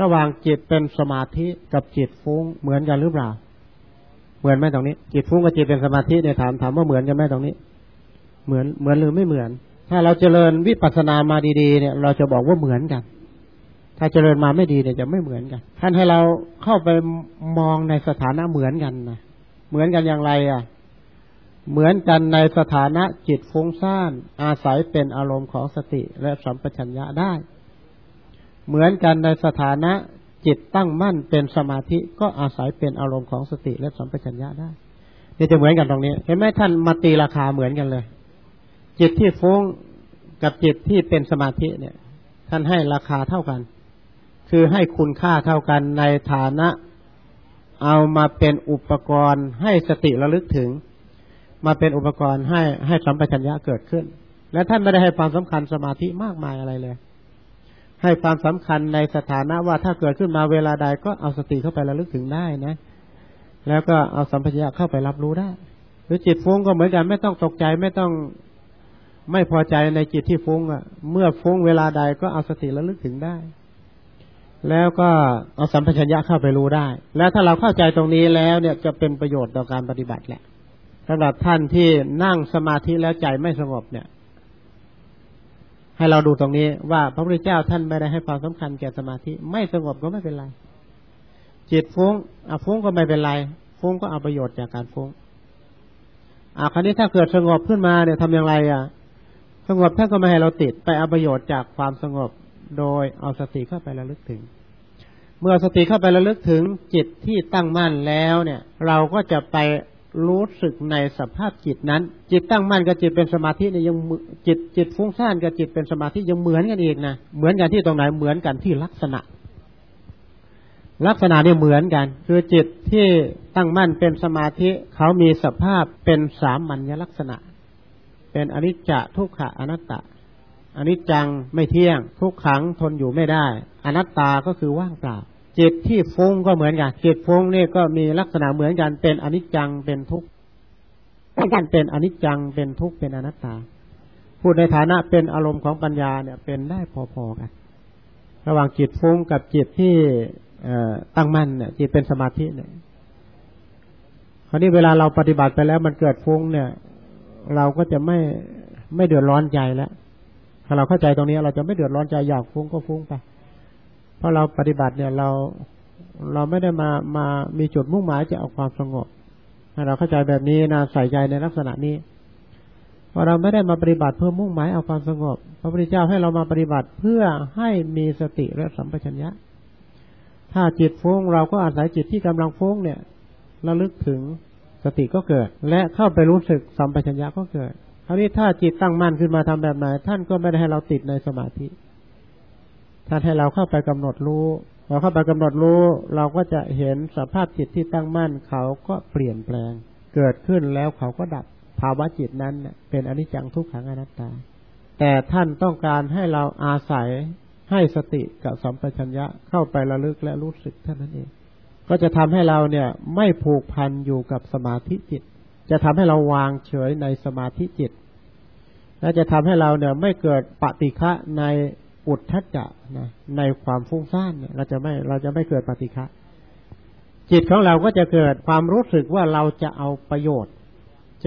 ระหว่างจิตเป็นสมาธิกับจิตฟุ้งเหมือนกันหรือเปล่า เหมือนไหมตรงนี้ จิตฟุ้งกับจิตเป็นสมาธิเนี่ยถามถามว่าเหมือนกันไหมตรงนี้ เหมือนเหมือนหรือไม่เหมือน ถ้าเราเจริญวิปัสสนามาดีๆ เนี่ย เราจะบอกว่าเหมือนกัน ถ้าเจริญมาไม่ดีเนี่ยจะไม่เหมือนกัน ท่านให้เราเข้าไปมองในสถานะเหมือนกันนะเหมือนกันอย่างไรอะ เหมือนกันในสถานะจิตฟุ้งซ่านอาศัยเป็นอารมณ์ของสติและสัมปชัญญะได้ เหมือนกันในสถานะจิตตั้งมั่นเป็นสมาธิก็อาศัยเป็นอารมณ์ของสติและสัมปชัญญะได้นี่จะเหมือนกันตรงนี้ เห็นไหมท่านมาตีราคาเหมือนกันเลย จิตที่ฟุ้งกับจิตที่เป็นสมาธิเนี่ย ท่านให้ราคาเท่ากัน คือให้คุณค่าเท่ากันในฐานะเอามาเป็นอุปกรณ์ให้สติระลึกถึง มาเป็นอุปกรณ์ให้ให้สัมปชัญญะเกิดขึ้น และท่านไม่ได้ให้ความสำคัญสมาธิมากมายอะไรเลย ให้ความสำคัญในสถานะว่าถ้าเกิดขึ้นมาเวลาใดก็เอาสติเข้าไประลึกถึงได้นะ แล้วก็เอาสัมผัสยะเข้าไปรับรู้ได้ หรือจิตฟุ้งก็เหมือนกันไม่ต้องตกใจไม่ต้องไม่พอใจในจิตที่ฟุ้งอะ เมื่อฟุ้งเวลาใดก็เอาสติระลึกถึงได้ แล้วก็เอาสัมผัสยะเข้าไปรู้ได้ แล้วถ้าเราเข้าใจตรงนี้แล้วเนี่ยจะเป็นประโยชน์ต่อการปฏิบัติแหละสำหรับท่านที่นั่งสมาธิแล้วใจไม่สงบเนี่ย ให้เราดูตรงนี้ว่าพระพุทธเจ้าท่านไม่ได้ให้ความสำคัญแก่สมาธิ ไม่สงบก็ไม่เป็นไรจิตฟุ้งอะฟุ้งก็ไม่เป็นไร ฟุ้งก็เอาประโยชน์จากการฟุ้งอะคราวนี้ถ้าเกิดสงบขึ้นมาเนี่ยทำอย่างไรอะ สงบท่านก็ไม่ให้เราติดไปเอาประโยชน์จากความสงบ โดยเอาสติเข้าไประลึกถึง เมื่อสติเข้าไประลึกถึงจิตที่ตั้งมั่นแล้วเนี่ย เราก็จะไป รู้สึกในสภาพจิตนั้น จิตตั้งมั่นกับจิตเป็นสมาธิเนี่ยยังจิตจิตฟุ้งซ่านกับจิตเป็นสมาธิยังเหมือนกันอีกนะเหมือนกันที่ตรงไหนเหมือนกันที่ลักษณะ ลักษณะเนี่ยเหมือนกัน คือจิตที่ตั้งมั่นเป็นสมาธิเขามีสภาพเป็นสามัญลักษณะ เป็นอนิจจทุกขะอนัตตาอนิจจังไม่เที่ยง ทุกขังทนอยู่ไม่ได้ อนัตตาก็คือว่างเปล่า จิตที่ฟุ้งก็เหมือนกัน จิตฟุ้งนี่ก็มีลักษณะเหมือนกันเป็นอนิจจังเป็นทุกข์กันเป็นอนิจจังเป็นทุกข์เป็นอนัตตา พูดในฐานะเป็นอารมณ์ของปัญญาเนี่ย เป็นได้พอๆกัน ระหว่างจิตฟุ้งกับจิตที่ตั้งมั่นเนี่ยจิตเป็นสมาธิเนี่ยคราวนี้เวลาเราปฏิบัติไปแล้วมันเกิดฟุ้งเนี่ย เราก็จะไม่ไม่เดือดร้อนใจแล้วถ้าเราเข้าใจตรงนี้ เราจะไม่เดือดร้อนใจอยากฟุ้งก็ฟุ้งไป ราะเราปฏิบัติเนี่ยเราเราไม่ได้มามามีจุดมุ่งหมายจะเอาความสงบเราเข้าใจแบบนี้นะใส่ใจในลักษณะนี้ว่าเราไม่ได้มาปฏิบัติเพื่อมุ่งหมายเอาความสงบ พระพุทธเจ้าให้เรามาปฏิบัติเพื่อให้มีสติและสัมปชัญญะ ถ้าจิตฟุ้งเราก็อาศัยจิตที่กำลังฟุ้งเนี่ยระลึกถึงสติก็เกิด และเข้าไปรู้สึกสัมปชัญญะก็เกิดคราวนี้ถ้าจิตตั้งมั่นขึ้นมาทำแบบไหนท่านก็ไม่ได้ให้เราติดในสมาธิ ท่านให้เราเข้าไปกำหนดรู้เราเข้าไปกำหนดรู้ เราก็จะเห็นสภาพจิตที่ตั้งมั่นเขาก็เปลี่ยนแปลง เกิดขึ้นแล้วเขาก็ดับภาวะจิตนั้นเป็นอนิจจังทุกขังอนัตตา แต่ท่านต้องการให้เราอาศัยให้สติกับสัมปชัญญะเข้าไประลึกและรู้สึกเท่านั้นเอง ก็จะทำให้เราเนี่ยไม่ผูกพันอยู่กับสมาธิจิต จะทำให้เราวางเฉยในสมาธิจิต และจะทำให้เราเนี่ยไม่เกิดปฏิฆะใน อุดทัจจะนะในความฟุ้งซ่านเนี่ยเราจะไม่เราจะไม่เกิดปฏิฆะจิตของเราก็จะเกิดความรู้สึกว่าเราจะเอาประโยชน์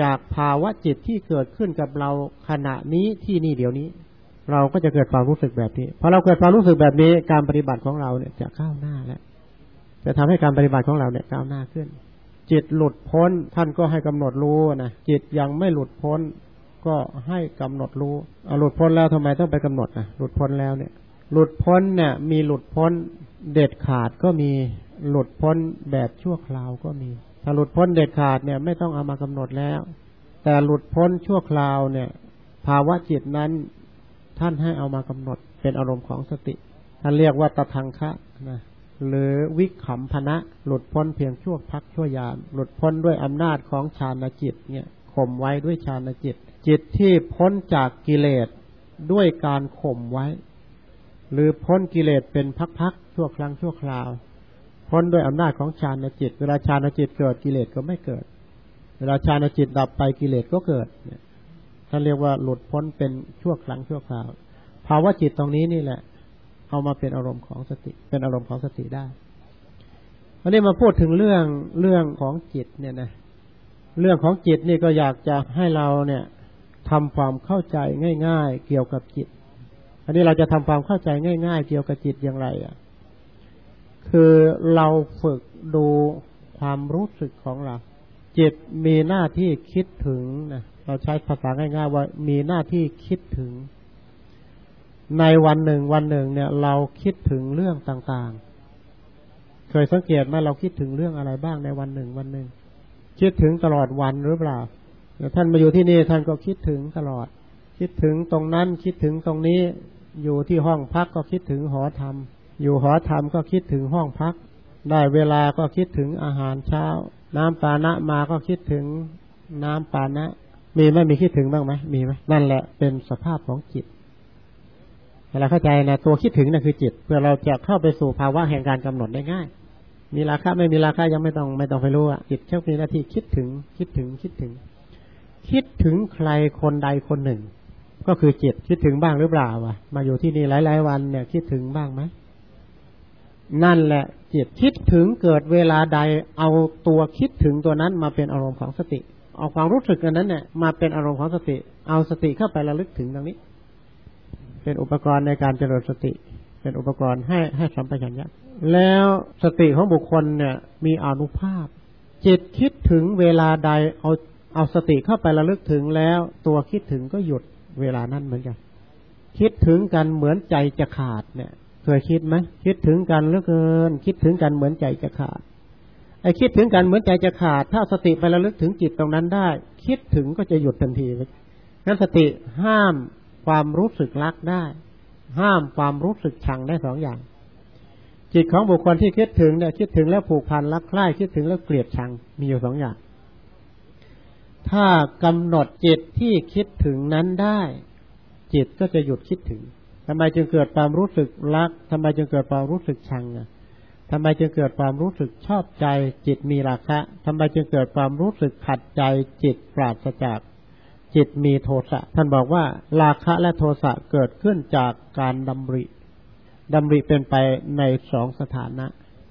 จากภาวะจิตที่เกิดขึ้นกับเราขณะนี้ที่นี่เดี๋ยวนี้ เราก็จะเกิดความรู้สึกแบบนี้พอเราเกิดความรู้สึกแบบนี้การปฏิบัติของเราเนี่ยจะก้าวหน้าแล้วจะทำให้การปฏิบัติของเราเนี่ยก้าวหน้าขึ้น จิตหลุดพ้นท่านก็ให้กำหนดรู้นะจิตยังไม่หลุดพ้น ก็ให้กำหนดรู้หลุดพ้นแล้วทำไมต้องไปกำหนดอะหลุดพ้นแล้วเนี่ย หลุดพ้นเนี่ย มีหลุดพ้นเด็ดขาดก็มีหลุดพ้นแบบชั่วคราวก็มี ถ้าหลุดพ้นเด็ดขาดเนี่ยไม่ต้องเอามากำหนดแล้ว แต่หลุดพ้นชั่วคราวเนี่ย ภาวะจิตนั้นท่านให้เอามากำหนดเป็นอารมณ์ของสติ ท่านเรียกว่าตะทังคะนะหรือวิขำพนะ หลุดพ้นเพียงชั่วพักชั่วยาม หลุดพ้นด้วยอำนาจของฌานจิตเนี่ยข่มไว้ด้วยฌานจิต จิตที่พ้นจากกิเลสด้วยการข่มไว้ หรือพ้นกิเลสเป็นพักๆชั่วครั้งชั่วคราว พ้นด้วยอำนาจของฌานจิต เวลาฌานจิตเกิดกิเลสก็ไม่เกิด เวลาฌานจิตดับไปกิเลสก็เกิดเนี่ยท่านเรียกว่าหลุดพ้นเป็นชั่วครั้งชั่วคราว ภาวะจิตตรงนี้นี่แหละ เอามาเป็นอารมณ์ของสติ เป็นอารมณ์ของสติได้วันนี้มาพูดถึงเรื่องเรื่องของจิตเนี่ยนะเรื่องของจิตนี่ก็อยากจะให้เราเนี่ย ทำความเข้าใจง่าย ๆ เกี่ยวกับจิต อันนี้เราจะทำความเข้าใจง่าย ๆ เกี่ยวกับจิตอย่างไรอะ คือเราฝึกดูความรู้สึกของเรา จิตมีหน้าที่คิดถึงนะเราใช้ภาษาง่าย ๆ ว่ามีหน้าที่คิดถึง ในวันหนึ่งวันหนึ่งเนี่ย เราคิดถึงเรื่องต่างๆ เคยสังเกตไหมเราคิดถึงเรื่องอะไรบ้างในวันหนึ่งวันหนึ่งคิดถึงตลอดวันหรือเปล่า ท่านมาอยู่ที่นี่ท่านก็คิดถึงตลอด คิดถึงตรงนั้นคิดถึงตรงนี้ อยู่ที่ห้องพักก็คิดถึงหอธรรม อยู่หอธรรมก็คิดถึงห้องพัก ได้เวลาก็คิดถึงอาหารเช้า น้ำปานะมาก็คิดถึงน้ำปานะ มีไหมมีคิดถึงบ้างไหมมีไหมนั่นแหละเป็นสภาพของจิตเราเข้าใจนะตัวคิดถึงนั่นคือจิต เพื่อเราจะเข้าไปสู่ภาวะแห่งการกำหนดได้ง่าย มีราคาไม่มีราคายังไม่ต้องไม่ต้องไปรู้อะจิตแค่มีหน้าที่คิดถึงคิดถึงคิดถึง คิดถึงใครคนใดคนหนึ่ง ก็คือจิตคิดถึงบ้างหรือเปล่าวะมาอยู่ที่นี่หลาย ๆ วันเนี่ย คิดถึงบ้างไหมนั่นแหละจิตคิดถึงเกิดเวลาใดเอาตัวคิดถึงตัวนั้นมาเป็นอารมณ์ของสติ เอาความรู้สึกอันนั้นเนี่ยมาเป็นอารมณ์ของสติ เอาสติเข้าไประลึกถึงตรงนี้ เป็นอุปกรณ์ในการเจริญสติ เป็นอุปกรณ์ให้ให้สัมปชัญญะแล้วสติของบุคคลเนี่ย มีอนุภาพ จิตคิดถึงเวลาใดเอา เอาสติเข้าไประลึกถึงแล้ว ตัวคิดถึงก็หยุดเวลานั้นเหมือนกัน คิดถึงกันเหมือนใจจะขาดเนี่ย เคยคิดไหมคิดถึงกันเหลือเกิน คิดถึงกันเหมือนใจจะขาดไอ้คิดถึงกันเหมือนใจจะขาด ถ้าสติไประลึกถึงจิตตรงนั้นได้ คิดถึงก็จะหยุดทันทีนั้นสติห้ามความรู้สึกรักได้ ห้ามความรู้สึกชังได้สองอย่าง จิตของบุคคลที่คิดถึงเนี่ยคิดถึงแล้วผูกพันรักใคร่คิดถึงแล้วเกลียดชังมีอยู่สองอย่าง ถ้ากำหนดจิตที่คิดถึงนั้นได้ จิตก็จะหยุดคิดถึงทำไมจึงเกิดความรู้สึกรักทำไมจึงเกิดความรู้สึกชังอะทำไมจึงเกิดความรู้สึกชอบใจ จิตมีราคะทำไมจึงเกิดความรู้สึกขัดใจ จิตปราศจาก จิตมีโทสะท่านบอกว่า ราคะและโทสะเกิดขึ้นจากการดำริดำริเป็นไปในสองสถานะ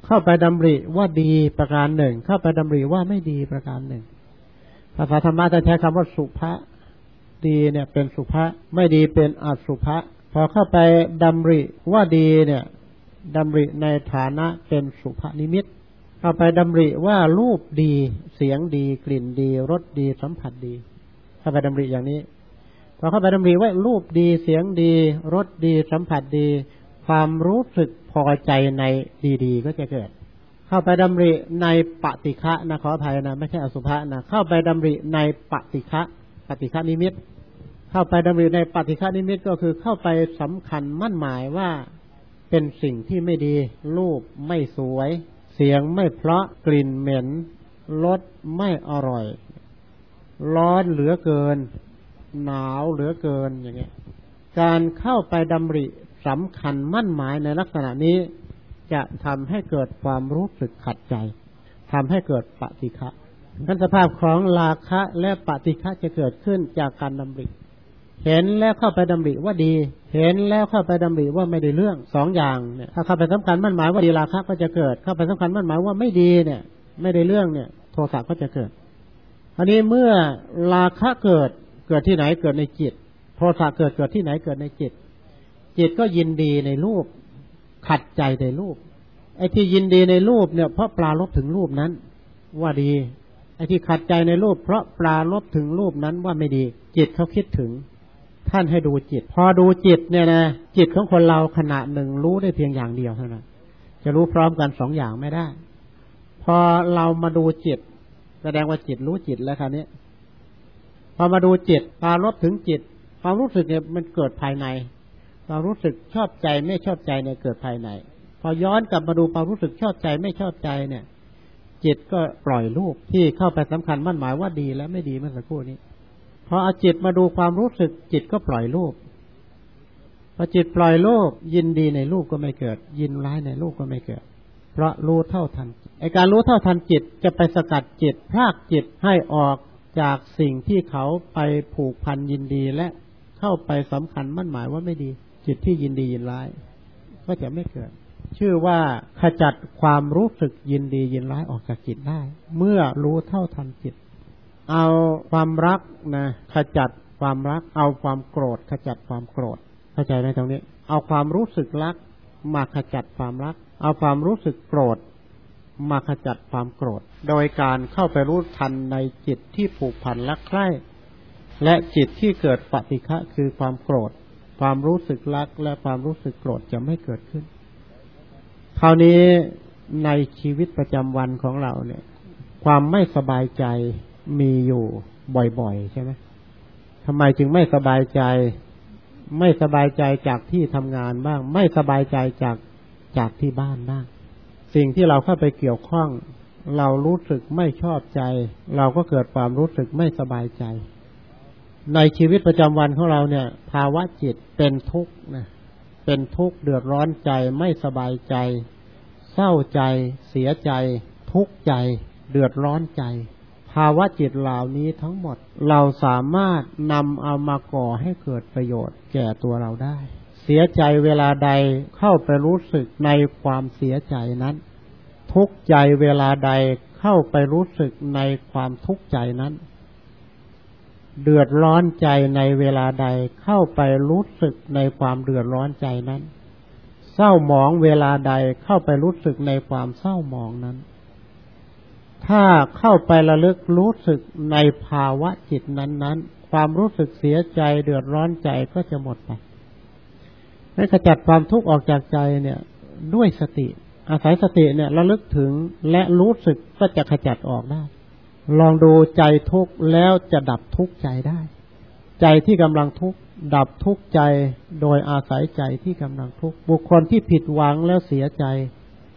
เข้าไปดำริว่าดีประการหนึ่ง เข้าไปดำริว่าไม่ดีประการหนึ่ง ภาษาธรรมะจะใช้คำว่าสุภะดีเนี่ยเป็นสุภะไม่ดีเป็นอสุภะพอเข้าไปดำริว่าดีเนี่ยดำริในฐานะเป็นสุภนิมิต เข้าไปดำริว่ารูปดี เสียงดีกลิ่นดีรสดีสัมผัสดี เข้าไปดำริอย่างนี้พอเข้าไปดำริว่ารูปดีเสียงดีรสดีสัมผัสดี ความรู้สึกพอใจในดีๆ ก็จะเกิด เข้าไปดำริในปฏิฆะนะขออภัยนะไม่ใช่อสุภะนะเข้าไปดำริในปฏิฆะปฏิฆะนิมิต เข้าไปดำริในปฏิฆะนิมิตก็คือเข้าไปสำคัญมั่นหมายว่าเป็นสิ่งที่ไม่ดี รูปไม่สวย เสียงไม่เพราะกลิ่นเหม็นรสไม่อร่อย ร้อนเหลือเกิน หนาวเหลือเกินอย่างเงี้ย การเข้าไปดำริสำคัญมั่นหมายในลักษณะนี้ จะทำให้เกิดความรู้สึกขัดใจทำให้เกิดปฏิฆะนั้นสภาพของราคะและปฏิฆะจะเกิดขึ้นจากการดำริ เห็นแล้วเข้าไปดำริว่าดี เห็นแล้วเข้าไปดำริว่าไม่ได้เรื่องสองอย่างเนี่ยถ้าเข้าไปสำคัญมั่นหมายว่าดีราคะก็จะเกิด เข้าไปสำคัญมั่นหมายว่าไม่ดีเนี่ย ไม่ได้เรื่องเนี่ย โทสะก็จะเกิด อันนี้เมื่อราคะเกิดเกิดที่ไหนเกิดในจิต โทสะเกิดเกิดที่ไหนเกิดในจิต จิตก็ยินดีในรูป ขัดใจในรูป ไอ้ที่ยินดีในรูปเนี่ยเพราะปลาลบถึงรูปนั้น ว่าดี ไอ้ที่ขัดใจในรูป เพราะปลาลบถึงรูปนั้นว่าไม่ดี จิตเขาคิดถึง ท่านให้ดูจิต พอดูจิตเนี่ยนะจิตของคนเราขณะหนึ่งรู้ได้เพียงอย่างเดียวเท่านั้นจะรู้พร้อมกันสองอย่างไม่ได้ พอเรามาดูจิต แสดงว่าจิตรู้จิตแล้วครับนี้พอมาดูจิตปารบถึงจิต ความรู้สึกเนี่ยมันเกิดภายใน ความรู้สึกชอบใจไม่ชอบใจเนี่ยเกิดภายใน พอย้อนกลับมาดูความรู้สึกชอบใจไม่ชอบใจเนี่ย จิตก็ปล่อยรูปที่เข้าไปสำคัญมั่นหมายว่าดีและไม่ดีเมื่อสักครู่นี้พอเอาจิตมาดูความรู้สึก จิตก็ปล่อยรูปพอจิตปล่อยโลกยินดีในรูปก็ไม่เกิด ยินร้ายในรูปก็ไม่เกิด เพราะรู้เท่าทันไอการรู้เท่าทันจิตจะไปสกัดจิตพรากจิตให้ออกจากสิ่งที่เขาไปผูกพันยินดีและเข้าไปสำคัญมั่นหมายว่าไม่ดี จิตที่ยินดียินร้าย ก็จะไม่เกิด ชื่อว่าขจัดความรู้สึกยินดียินร้ายออกจากจิตได้ เมื่อรู้เท่าทันจิต เอาความรักนะขจัดความรัก เอาความโกรธ ขจัดความโกรธ เข้าใจไหมตรงนี้ เอาความรู้สึกรัก มาขจัดความรัก เอาความรู้สึกโกรธ มาขจัดความโกรธ โดยการเข้าไปรู้ทันในจิตที่ผูกพันรักใคร่และจิตที่เกิดปฏิฆะคือความโกรธ ความรู้สึกรักและความรู้สึกโกรธจะไม่เกิดขึ้น คราวนี้ในชีวิตประจำวันของเราเนี่ย ความไม่สบายใจมีอยู่บ่อยๆ ใช่ไหมทำไมจึงไม่สบายใจ ไม่สบายใจจากที่ทำงานบ้าง ไม่สบายใจจากจากที่บ้านบ้าง สิ่งที่เราเข้าไปเกี่ยวข้อง เรารู้สึกไม่ชอบใจ เราก็เกิดความรู้สึกไม่สบายใจ ในชีวิตประจำวันของเราเนี่ย ภาวะจิตเป็นทุกข์นะเป็นทุกข์เดือดร้อนใจไม่สบายใจ เศร้าใจ เสียใจ ทุกข์ใจ เดือดร้อนใจ ภาวะจิตเหล่านี้ทั้งหมดเราสามารถนำเอามาก่อให้เกิดประโยชน์แก่ตัวเราได้ เสียใจเวลาใดเข้าไปรู้สึกในความเสียใจนั้น ทุกข์ใจเวลาใดเข้าไปรู้สึกในความทุกข์ใจนั้น เดือดร้อนใจในเวลาใดเข้าไปรู้สึกในความเดือดร้อนใจนั้น เศร้าหมองเวลาใดเข้าไปรู้สึกในความเศร้าหมองนั้น ถ้าเข้าไประลึกรู้สึกในภาวะจิตนั้นๆ ความรู้สึกเสียใจเดือดร้อนใจก็จะหมดไปให้ขจัดความทุกข์ออกจากใจเนี่ยด้วยสติ อาศัยสติเนี่ยระลึกถึงและรู้สึกก็จะขจัดออกได้ ลองดูใจทุกข์แล้วจะดับทุกข์ใจได้ ใจที่กำลังทุกข์ดับทุกข์ใจโดยอาศัยใจที่กำลังทุกข์บุคคลที่ผิดหวังแล้วเสียใจ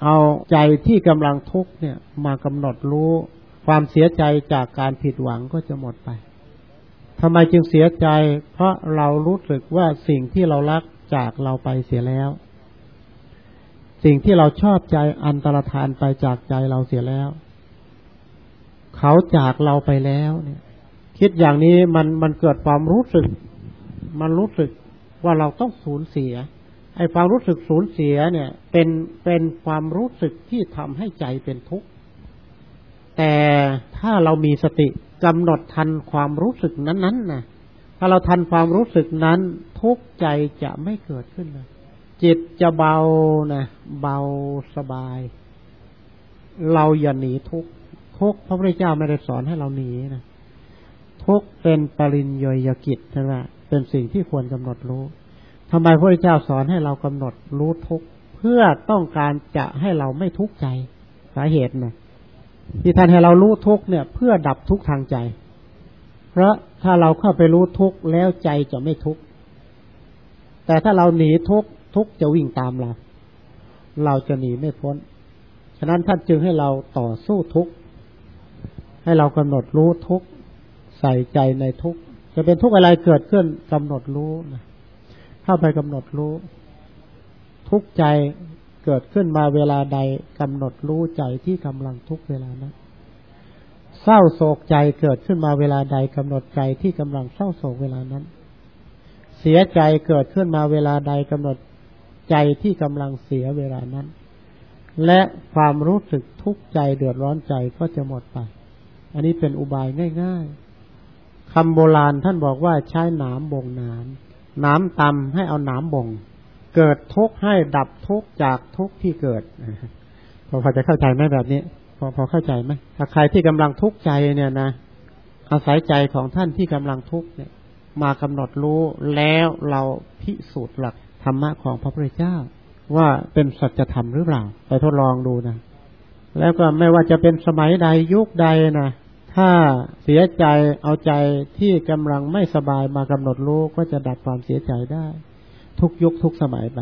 เอาใจที่กำลังทุกข์เนี่ยมากำหนดรู้ ความเสียใจจากการผิดหวังก็จะหมดไปทำไมจึงเสียใจ เพราะเรารู้สึกว่าสิ่งที่เรารักจากเราไปเสียแล้ว สิ่งที่เราชอบใจอันตรธานไปจากใจเราเสียแล้ว เขาจากเราไปแล้วเนี่ย คิดอย่างนี้มันมันเกิดความรู้สึก มันรู้สึกว่าเราต้องสูญเสีย ไอ้ความรู้สึกสูญเสียเนี่ย เป็นเป็นความรู้สึกที่ทำให้ใจเป็นทุกข์แต่ถ้าเรามีสติกำหนดทันความรู้สึกนั้นๆนะถ้าเราทันความรู้สึกนั้น ทุกใจจะไม่เกิดขึ้นเลยจิตจะเบานะเบาสบาย เราอย่าหนีทุกข ทุกพระพุทธเจ้าไม่ได้สอนให้เราหนีนะทุกเป็นปริญญยกิจใช่ไหมเป็นสิ่งที่ควรกำหนดรู้ทำไมพระพุทธเจ้าสอนให้เรากำหนดรู้ทุกเพื่อต้องการจะให้เราไม่ทุกข์ใจสาเหตุนะที่ท่านให้เรารู้ทุกเนี่ย เพื่อดับทุกทางใจ เพราะถ้าเราเข้าไปรู้ทุกแล้วใจจะไม่ทุกแต่ถ้าเราหนีทุกทุกจะวิ่งตามเรา เราจะหนีไม่พ้น ฉะนั้นท่านจึงให้เราต่อสู้ทุก ให้เรากำหนดรู้ทุกใส่ใจในทุกจะเป็นทุกอะไรเกิดขึ้นกำหนดรู้นะเข้าไปกำหนดรู้ ทุกใจเกิดขึ้นมาเวลาใดกำหนดรู้ใจที่กำลังทุกเวลานั้นเศร้าโศกใจเกิดขึ้นมาเวลาใดกำหนดใจที่กำลังเศร้าโศกเวลานั้น เสียใจเกิดขึ้นมาเวลาใดกำหนดใจที่กำลังเสียเวลานั้น และความรู้สึกทุกข์ใจเดือดร้อนใจก็จะหมดไป อันนี้เป็นอุบายง่ายๆคำโบราณท่านบอกว่าใช้หนามบ่งหนามหนามตำให้เอาหนามบ่ง เกิดทุกข์ให้ดับทุกข์จากทุกข์ที่เกิดพอพอจะเข้าใจไหมแบบนี้พอพอเข้าใจไหมถ้าใครที่กำลังทุกข์ใจเนี่ยนะอาศัยใจของท่านที่กำลังทุกข์เนี่ย มากำหนดรู้แล้วเราพิสูจน์หลักธรรมะของพระพุทธเจ้า ว่าเป็นสัจธรรมหรือเปล่า ไปทดลองดูนะ แล้วก็ไม่ว่าจะเป็นสมัยใดยุคใดนะถ้าเสียใจเอาใจที่กำลังไม่สบายมากำหนดรู้ก็จะดับความเสียใจได้ ทุกยุคทุกสมัยไป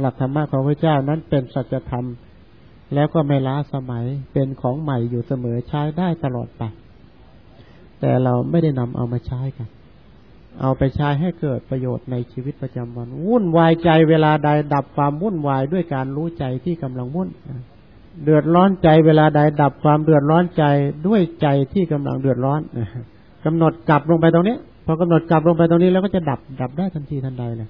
หลักธรรมะของพระเจ้านั้นเป็นสัจธรรม แล้วก็ไม่ล้าสมัยเป็นของใหม่อยู่เสมอใช้ได้ตลอดไป แต่เราไม่ได้นำเอามาใช้กัน เอาไปใช้ให้เกิดประโยชน์ในชีวิตประจำวัน วุ่นวายใจเวลาใดดับความวุ่นวายด้วยการรู้ใจที่กำลังวุ่น เดือดร้อนใจเวลาใดดับความเดือดร้อนใจด้วยใจที่กำลังเดือดร้อนกำหนดกลับลงไปตรงนี้พอกำหนดกลับลงไปตรงนี้แล้วก็จะดับดับได้ทันทีทันใดเลย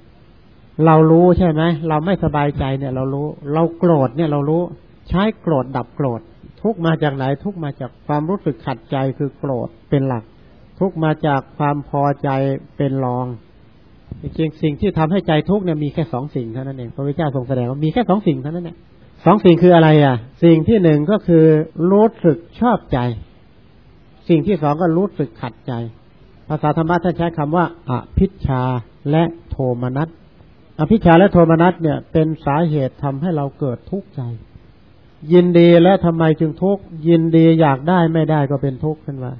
เรารู้ใช่ไหมเราไม่สบายใจเนี่ย เรารู้ เราโกรธเนี่ยเรารู้ ใช้โกรธดับโกรธ ทุกมาจากไหนทุกมาจากความรู้สึกขัดใจคือโกรธเป็นหลัก ทุกมาจากความพอใจเป็นรองจริงสิ่งที่ทำให้ใจทุกเนี่ยมีแค่สองสิ่งเท่านั้นเองพระพุทธเจ้าทรงแสดงว่ามีแค่สองสิ่งเท่านั้นเอง สองสิ่งคืออะไรอะ สิ่งที่หนึ่งก็คือรู้สึกชอบใจ สิ่งที่สองก็รู้สึกขัดใจ ภาษาธรรมะท่านใช้คำว่าอภิชาและโทมนัสอภิชาและโทมนัสเนี่ย เป็นสาเหตุทำให้เราเกิดทุกข์ใจ ยินดีและทำไมจึงทุกข์ยินดีอยากได้ไม่ได้ก็เป็นทุกข์ขึ้นว่า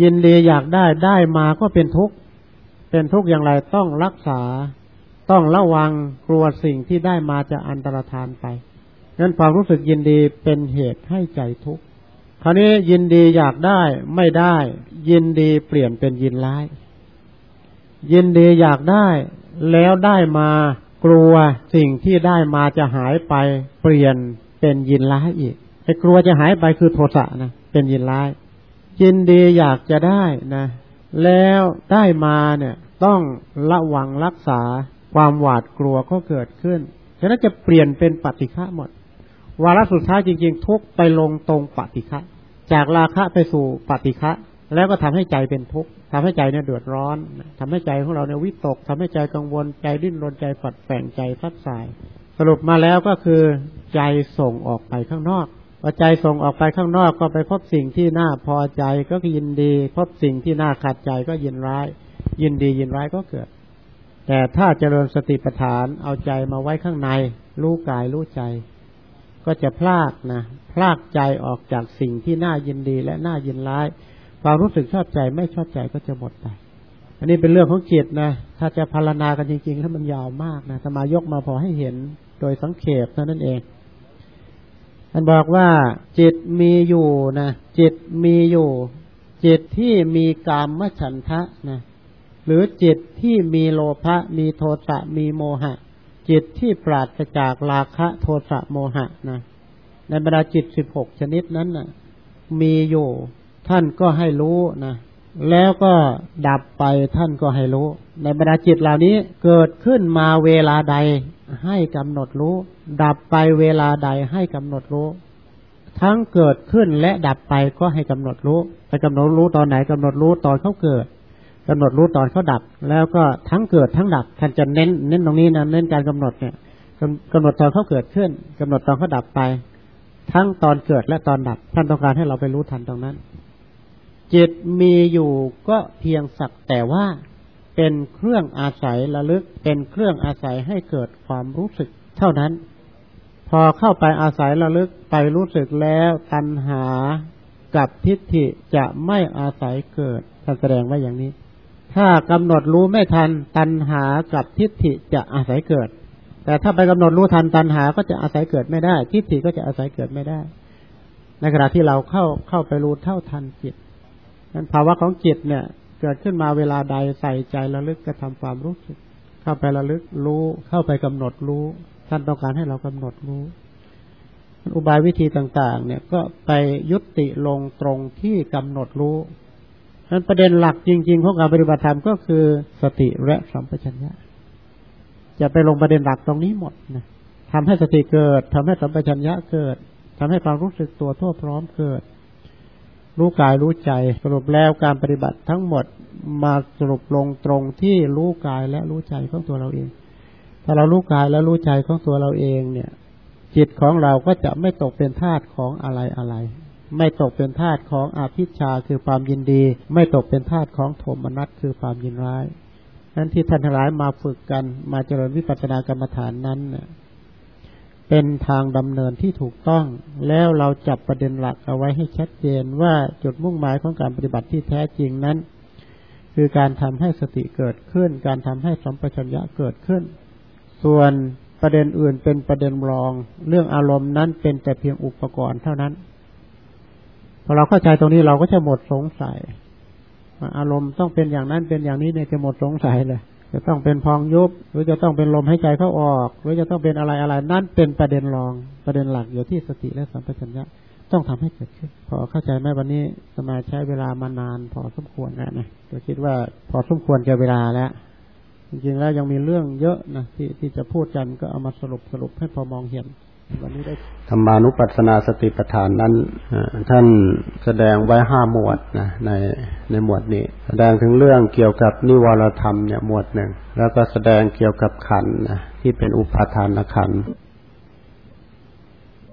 ยินดีอยากได้ได้มาก็เป็นทุกข์เป็นทุกข์อย่างไรต้องรักษา ต้องระวังกลัวสิ่งที่ได้มาจะอันตรธานไป นั้นความรู้สึกยินดีเป็นเหตุให้ใจทุกข์คราวนี้ยินดีอยากได้ไม่ได้ ยินดีเปลี่ยนเป็นยินร้าย ยินดีอยากได้ แล้วได้มากลัวสิ่งที่ได้มาจะหายไป เปลี่ยนเป็นยินร้ายอีกไอ้กลัวจะหายไปคือโทสะนะเป็นยินร้าย ยินดีอยากจะได้นะ แล้วได้มาเนี่ย ต้องระวังรักษาความหวาดกลัวก็เกิดขึ้นฉะนั้นจะเปลี่ยนเป็นปฏิฆะหมด วาระสุดท้ายจริง ๆ ทุกไปลงตรงปฏิฆะจากราคะไปสู่ปฏิฆะแล้วก็ทำให้ใจเป็นทุกข์ทำให้ใจเนี่ยเดือดร้อนทำให้ใจของเราเนี่ยวิตกทำให้ใจกังวลใจดิ้นรนใจฝัดแฝงใจพัดสาย สรุปมาแล้วก็คือใจส่งออกไปข้างนอกปอใจส่งออกไปข้างนอกก็ไปพบสิ่งที่น่าพอใจก็ยินดี พบสิ่งที่น่าขัดใจก็ยินร้าย ยินดียินร้ายก็เกิด แต่ถ้าเจริญสติปัฏฐานเอาใจมาไว้ข้างในรู้กายรู้ใจ ก็จะพลากนะพลากใจออกจากสิ่งที่น่ายินดีและน่ายินร้าย ความรู้สึกชอบใจไม่ชอบใจก็จะหมดไปอันนี้เป็นเรื่องของจิตนะถ้าจะพารณากันจริงๆถ้ามันยาวมากนะสมายกมาพอให้เห็นโดยสังเขปเท่านั้นเองท่านบอกว่า จิตมีอยู่นะจิตมีอยู่ จิตที่มีกามมฉันทะนะหรือจิตที่มีโลภะมีโทสะมีโมหะ จิตที่ปราศจากราคะโทสะโมหะนะในบรรดาจิตสิบหกชนิดนั้นนะมีอยู่ท่านก็ให้รู้นะแล้วก็ดับไปท่านก็ให้รู้ ในบรรดาจิตเหล่านี้เกิดขึ้นมาเวลาใดให้กำหนดรู้ ดับไปเวลาใดให้กำหนดรู้ ทั้งเกิดขึ้นและดับไปก็ให้กำหนดรู้ไปกำหนดรู้ตอนไหนกำหนดรู้ตอนเขาเกิด กำหนดรู้ตอนเขาดับ แล้วก็ทั้งเกิดทั้งดับท่านจะเน้น เน้นตรงนี้นะเน้นการกำหนดเนี่ยกำหนดตอนเขาเกิดขึ้นกำหนดตอนเขาดับไป ทั้งตอนเกิดและตอนดับ ท่านต้องการให้เราไปรู้ทันตรงนั้น จิตมีอยู่ก็เพียงสักแต่ว่าเป็นเครื่องอาศัยระลึก เป็นเครื่องอาศัยให้เกิดความรู้สึก เท่านั้น พอเข้าไปอาศัยระลึกไปรู้สึกแล้วตัณหากับทิฏฐิจะไม่อาศัยเกิดท่านแสดงไว่าอย่างนี้ ถ้ากำหนดรู้ไม่ทันตัณหากับทิฏฐิจะอาศัยเกิด แต่ถ้าไปกำหนดรู้ทันตัณหาก็จะอาศัยเกิดไม่ได้ ทิฏฐิก็จะอาศัยเกิดไม่ได้ ในขณะที่เราเข้าเข้าไปรู้เท่าทันจิตนั้นภาวะของจิตเนี่ย เกิดขึ้นมาเวลาใดใส่ใจระลึกกระทำความรู้สึก เข้าไประลึกรู้ เข้าไปกำหนดรู้ ท่านต้องการให้เรากำหนดรู้อุบายวิธีต่าง ๆ เนี่ยก็ไปยุติลงตรงที่กำหนดรู้ นั้นประเด็นหลักจริง ๆ ของการปฏิบัติธรรมก็คือสติและสัมปชัญญะ จะไปลงประเด็นหลักตรงนี้หมดนะทำให้สติเกิดทำให้สัมปชัญญะเกิดทำให้ความรู้สึกตัวทั่วพร้อมเกิด รู้กายรู้ใจสรุปแล้วการปฏิบัติทั้งหมดมาสรุปลงตรงที่รู้กายและรู้ใจของตัวเราเอง ถ้าเรารู้กายและรู้ใจของตัวเราเองเนี่ย จิตของเราก็จะไม่ตกเป็นทาสของอะไรอะไร ไม่ตกเป็นทาสของอาภิชาคือความยินดี ไม่ตกเป็นทาสของโทมนัสคือความยินร้ายนั้นที่ท่านทั้งหลายมาฝึกกันมาเจริญวิปัสสนากรรมฐานนั้นเนี่ยเป็นทางดำเนินที่ถูกต้อง แล้วเราจับประเด็นหลักเอาไว้ให้ชัดเจนว่าจุดมุ่งหมายของการปฏิบัติที่แท้จริงนั้น คือการทำให้สติเกิดขึ้น การทำให้สัมปชัญญะเกิดขึ้น ส่วนประเด็นอื่นเป็นประเด็นรอง เรื่องอารมณ์นั้นเป็นแต่เพียงอุปกรณ์เท่านั้น พอเราเข้าใจตรงนี้เราก็จะหมดสงสัยอารมณ์ต้องเป็นอย่างนั้นเป็นอย่างนี้เนี่ยจะหมดสงสัยเลย จะต้องเป็นพองยุบ หรือจะต้องเป็นลมให้ใจเข้าออก หรือจะต้องเป็นอะไรอะไรนั่นเป็นประเด็นรองประเด็นหลักอยู่ที่สติและสัมปชัญญะต้องทำให้เกิดขึ้น พอเข้าใจไหมวันนี้สมาใช้เวลามานาน พอสมควรแล้วนะก็คิดว่าพอสมควรแก่เวลาแล้ว จริงๆแล้วยังมีเรื่องเยอะนะที่ที่จะพูดกันก็เอามาสรุปสรุปให้พอมองเห็น วันนี้ได้ธรรมานุปัสสนาสติปัฏฐานนั้นท่านแสดงไว้ห้าหมวดนะในในหมวดนี้ แสดงถึงเรื่องเกี่ยวกับนิวรธรรมเนี่ยหมวดหนึ่ง แล้วก็แสดงเกี่ยวกับขันนะที่เป็นอุปาทานขัน